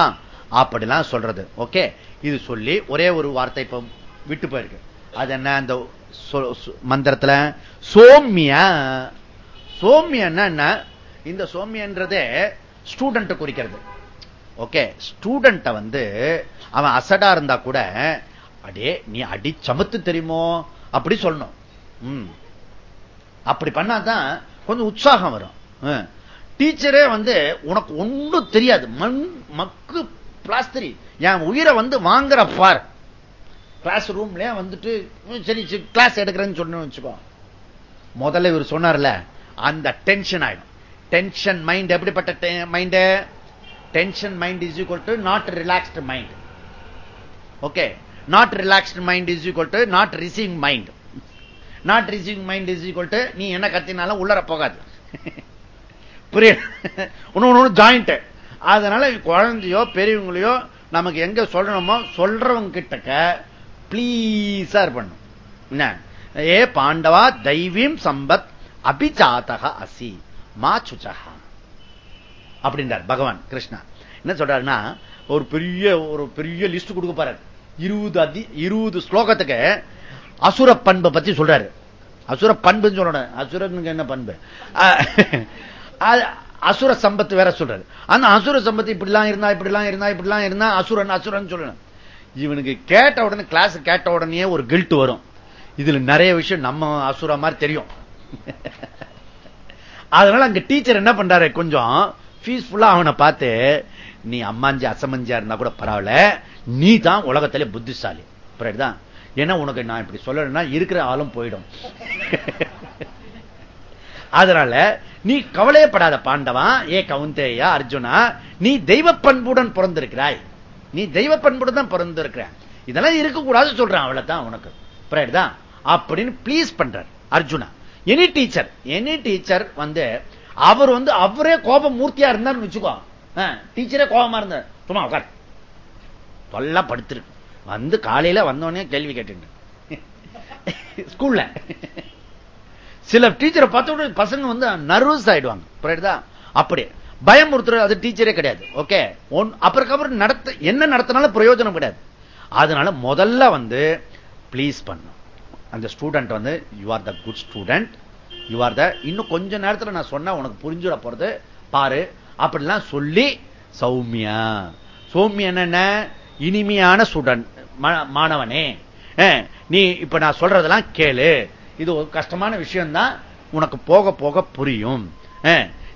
அப்படிலாம் சொல்றது. ஓகே இது சொல்லி ஒரே ஒரு வார்த்தை இப்ப விட்டு போயிருக்கு. அது என்ன? அந்த மந்திரத்துல சோமியா. சோமியன்னா என்ன? இந்த சோமியன்றதே ஸ்டூடெண்ட் குறிக்கிறது. ஓகே ஸ்டூடெண்ட வந்து அவன் அசடா இருந்தா கூட அடே நீ அடி சமத்து தெரியுமோ? அப்படி சொல்லணும். அப்படி பண்ணாதான் கொஞ்சம் உற்சாகம் வரும். டீச்சரே வந்து உனக்கு ஒன்றும் தெரியாது. மண் மக்கு பிளாஸ்திரி. என் உயிரை வந்து வாங்குற பார். கிளாஸ் ரூம்ல வந்துட்டு சரி கிளாஸ் எடுக்கிறேன்னு சொன்னு வச்சுக்கோ. முதல்ல இவர் சொன்னார்ல அந்த டென்ஷன் ஆயிடும். டென்ஷன் மைண்ட் எப்படிப்பட்ட mind tension mind is equal to not relaxed mind okay not relaxed mind is equal to not receiving mind not receiving mind is equal to நீ என்ன கத்தினாலும் உள்ளர போகாது. புரிய ஒன்னு ஜாயிண்ட் அதனால குழந்தையோ பெரியவங்களையோ நமக்கு எங்க சொல்லணுமோ சொல்றவங்க கிட்டக்க பிளீஸா பண்ணும் என்ன? ஏ பாண்டவா தெய்வீம் சம்பத் அபிஜாத்தக அசி மா சுச்சகா அப்படின்றார் பகவான் கிருஷ்ணா. என்ன சொல்றாருன்னா ஒரு பெரிய ஒரு பெரிய லிஸ்ட் கொடுக்க போறாரு. இருபது அதி இருபது ஸ்லோகத்துக்கு அசுர பண்பை பத்தி சொல்றாரு. அசுர பண்புன்னு சொல்லணும் அசுரனுக்கு என்ன பண்பு? அசுர சம்பத்து வேற சொல்றாரு. அந்த அசுர சம்பத்து இப்படிலாம் இருந்தா இப்படிலாம் இருந்தா இப்படிலாம் இருந்தா அசுரன் அசுரன் சொல்லணும் இவனுக்கு கேட்ட உடனே கிளாஸ் கேட்ட உடனே ஒரு கில்ட் வரும். இதுல நிறைய விஷயம் நம்ம அசுர மாதிரி தெரியும். அதனால அங்க டீச்சர் என்ன பண்றாரு? கொஞ்சம் பீஸ்ஃபுல்லா அவனை பார்த்து நீ அம்மாஞ்சி அசமஞ்சியா இருந்தா கூட பரவாயில்ல. நீ தான் உலகத்திலே புத்திசாலி. புரியுதுதான் ஏன்னா உனக்கு நான் இப்படி சொல்லணும்னா இருக்கிற ஆளும் போயிடும். அதனால நீ கவலையப்படாத பாண்டவா ஏ கவுந்தேயா அர்ஜுனா நீ தெய்வ பண்புடன் பிறந்திருக்கிறாய். நீ தெய்வ பண்புடன் தான் பிறந்திருக்கிற இதெல்லாம் இருக்கக்கூடாது சொல்றான் அவ்வளவுதான் உனக்கு. புரியுதா? அப்படின்னு பிளீஸ் பண்றார் Arjuna. Any teacher any teacher வந்து அவர் வந்து அவரே கோப மூர்த்தியா இருந்தார் வச்சுக்கோ டீச்சரே கோபமா இருந்தார். சும்மா உட்கார். தொல்லா படுத்திருக்கு வந்து காலையில வந்தோடனே கேள்வி கேட்டு ஸ்கூல்ல சில டீச்சரை பார்த்த உடனே பசங்க வந்து நர்வஸ் ஆயிடுவாங்க. புரியுதா? அப்படி பயமுறுத்துறது அது டீச்சரே கிடையாது. ஓகே அப்புறம் அப்புறம் நடத்த என்ன நடத்தினாலும் பிரயோஜனம் கிடையாது. அதனால முதல்ல வந்து பிளீஸ் பண்ணும் அந்த ஸ்டூடெண்ட் வந்து you are the good student you are the இன்னும் கொஞ்ச நேரத்தில் நான் சொன்னா உனக்கு புரிஞ்சுட போறது. பாரு. அப்படிலாம் சொல்லி சௌமியா. சௌமியா என்ன இனிமையான ஸ்டூடெண்ட் மாணவனே. நீ இப்ப நான் சொல்றதெல்லாம் கேளு. இது ஒரு கஷ்டமான விஷயம் தான் உனக்கு போக போக புரியும்.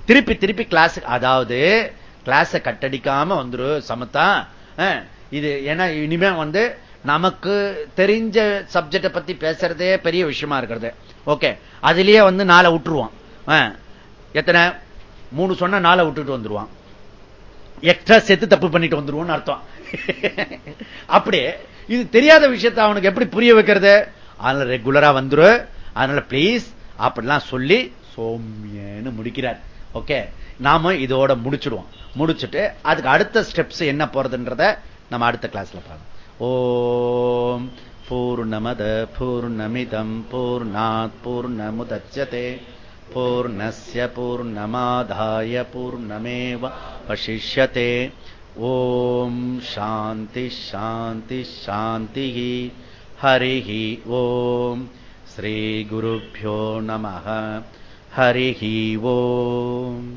திருப்பி திருப்பி கிளாஸ் அதாவது கிளாஸ கட்டடிக்காம வந்துரு சமத்தா. இது ஏன்னா இனிமே வந்து நமக்கு தெரிஞ்ச சப்ஜெக்ட பத்தி பேசுறதே பெரிய விஷயமா இருக்கிறது. ஓகே. அதுலயே வந்து நாளை விட்டுருவான். எத்தனை? மூணு சொன்ன நாளை விட்டுட்டு வந்துருவான். எக்ஸ்ட்ரா செத்து தப்பு பண்ணிட்டு வந்துருவோம்னு அர்த்தம். அப்படி இது தெரியாத விஷயத்தை அவனுக்கு எப்படி புரிய வைக்கிறது? அதனால ரெகுலரா வந்துரு. அதனால பிளீஸ் அப்படிலாம் சொல்லி சோமியன்னு முடிக்கிறார். ஓகே நாம இதோட முடிச்சிடுவோம். முடிச்சுட்டு அதுக்கு அடுத்த ஸ்டெப்ஸ் என்ன போறதுன்றத நம்ம அடுத்த கிளாஸ்ல பார்க்கலாம் ஓம் பூர்ணமத பூர்ணமிதம் பூர்ணாத் பூர்ணமுதச்சதே. பூர்ணஸ்ய பூர்ணமாதாய பூர்ணமேவ வசிஷ்யதே. ஓம் சாந்தி சாந்தி சாந்தி ஹரி ஓம் श्रीगुरुभ्यो नमः हरिः ओम्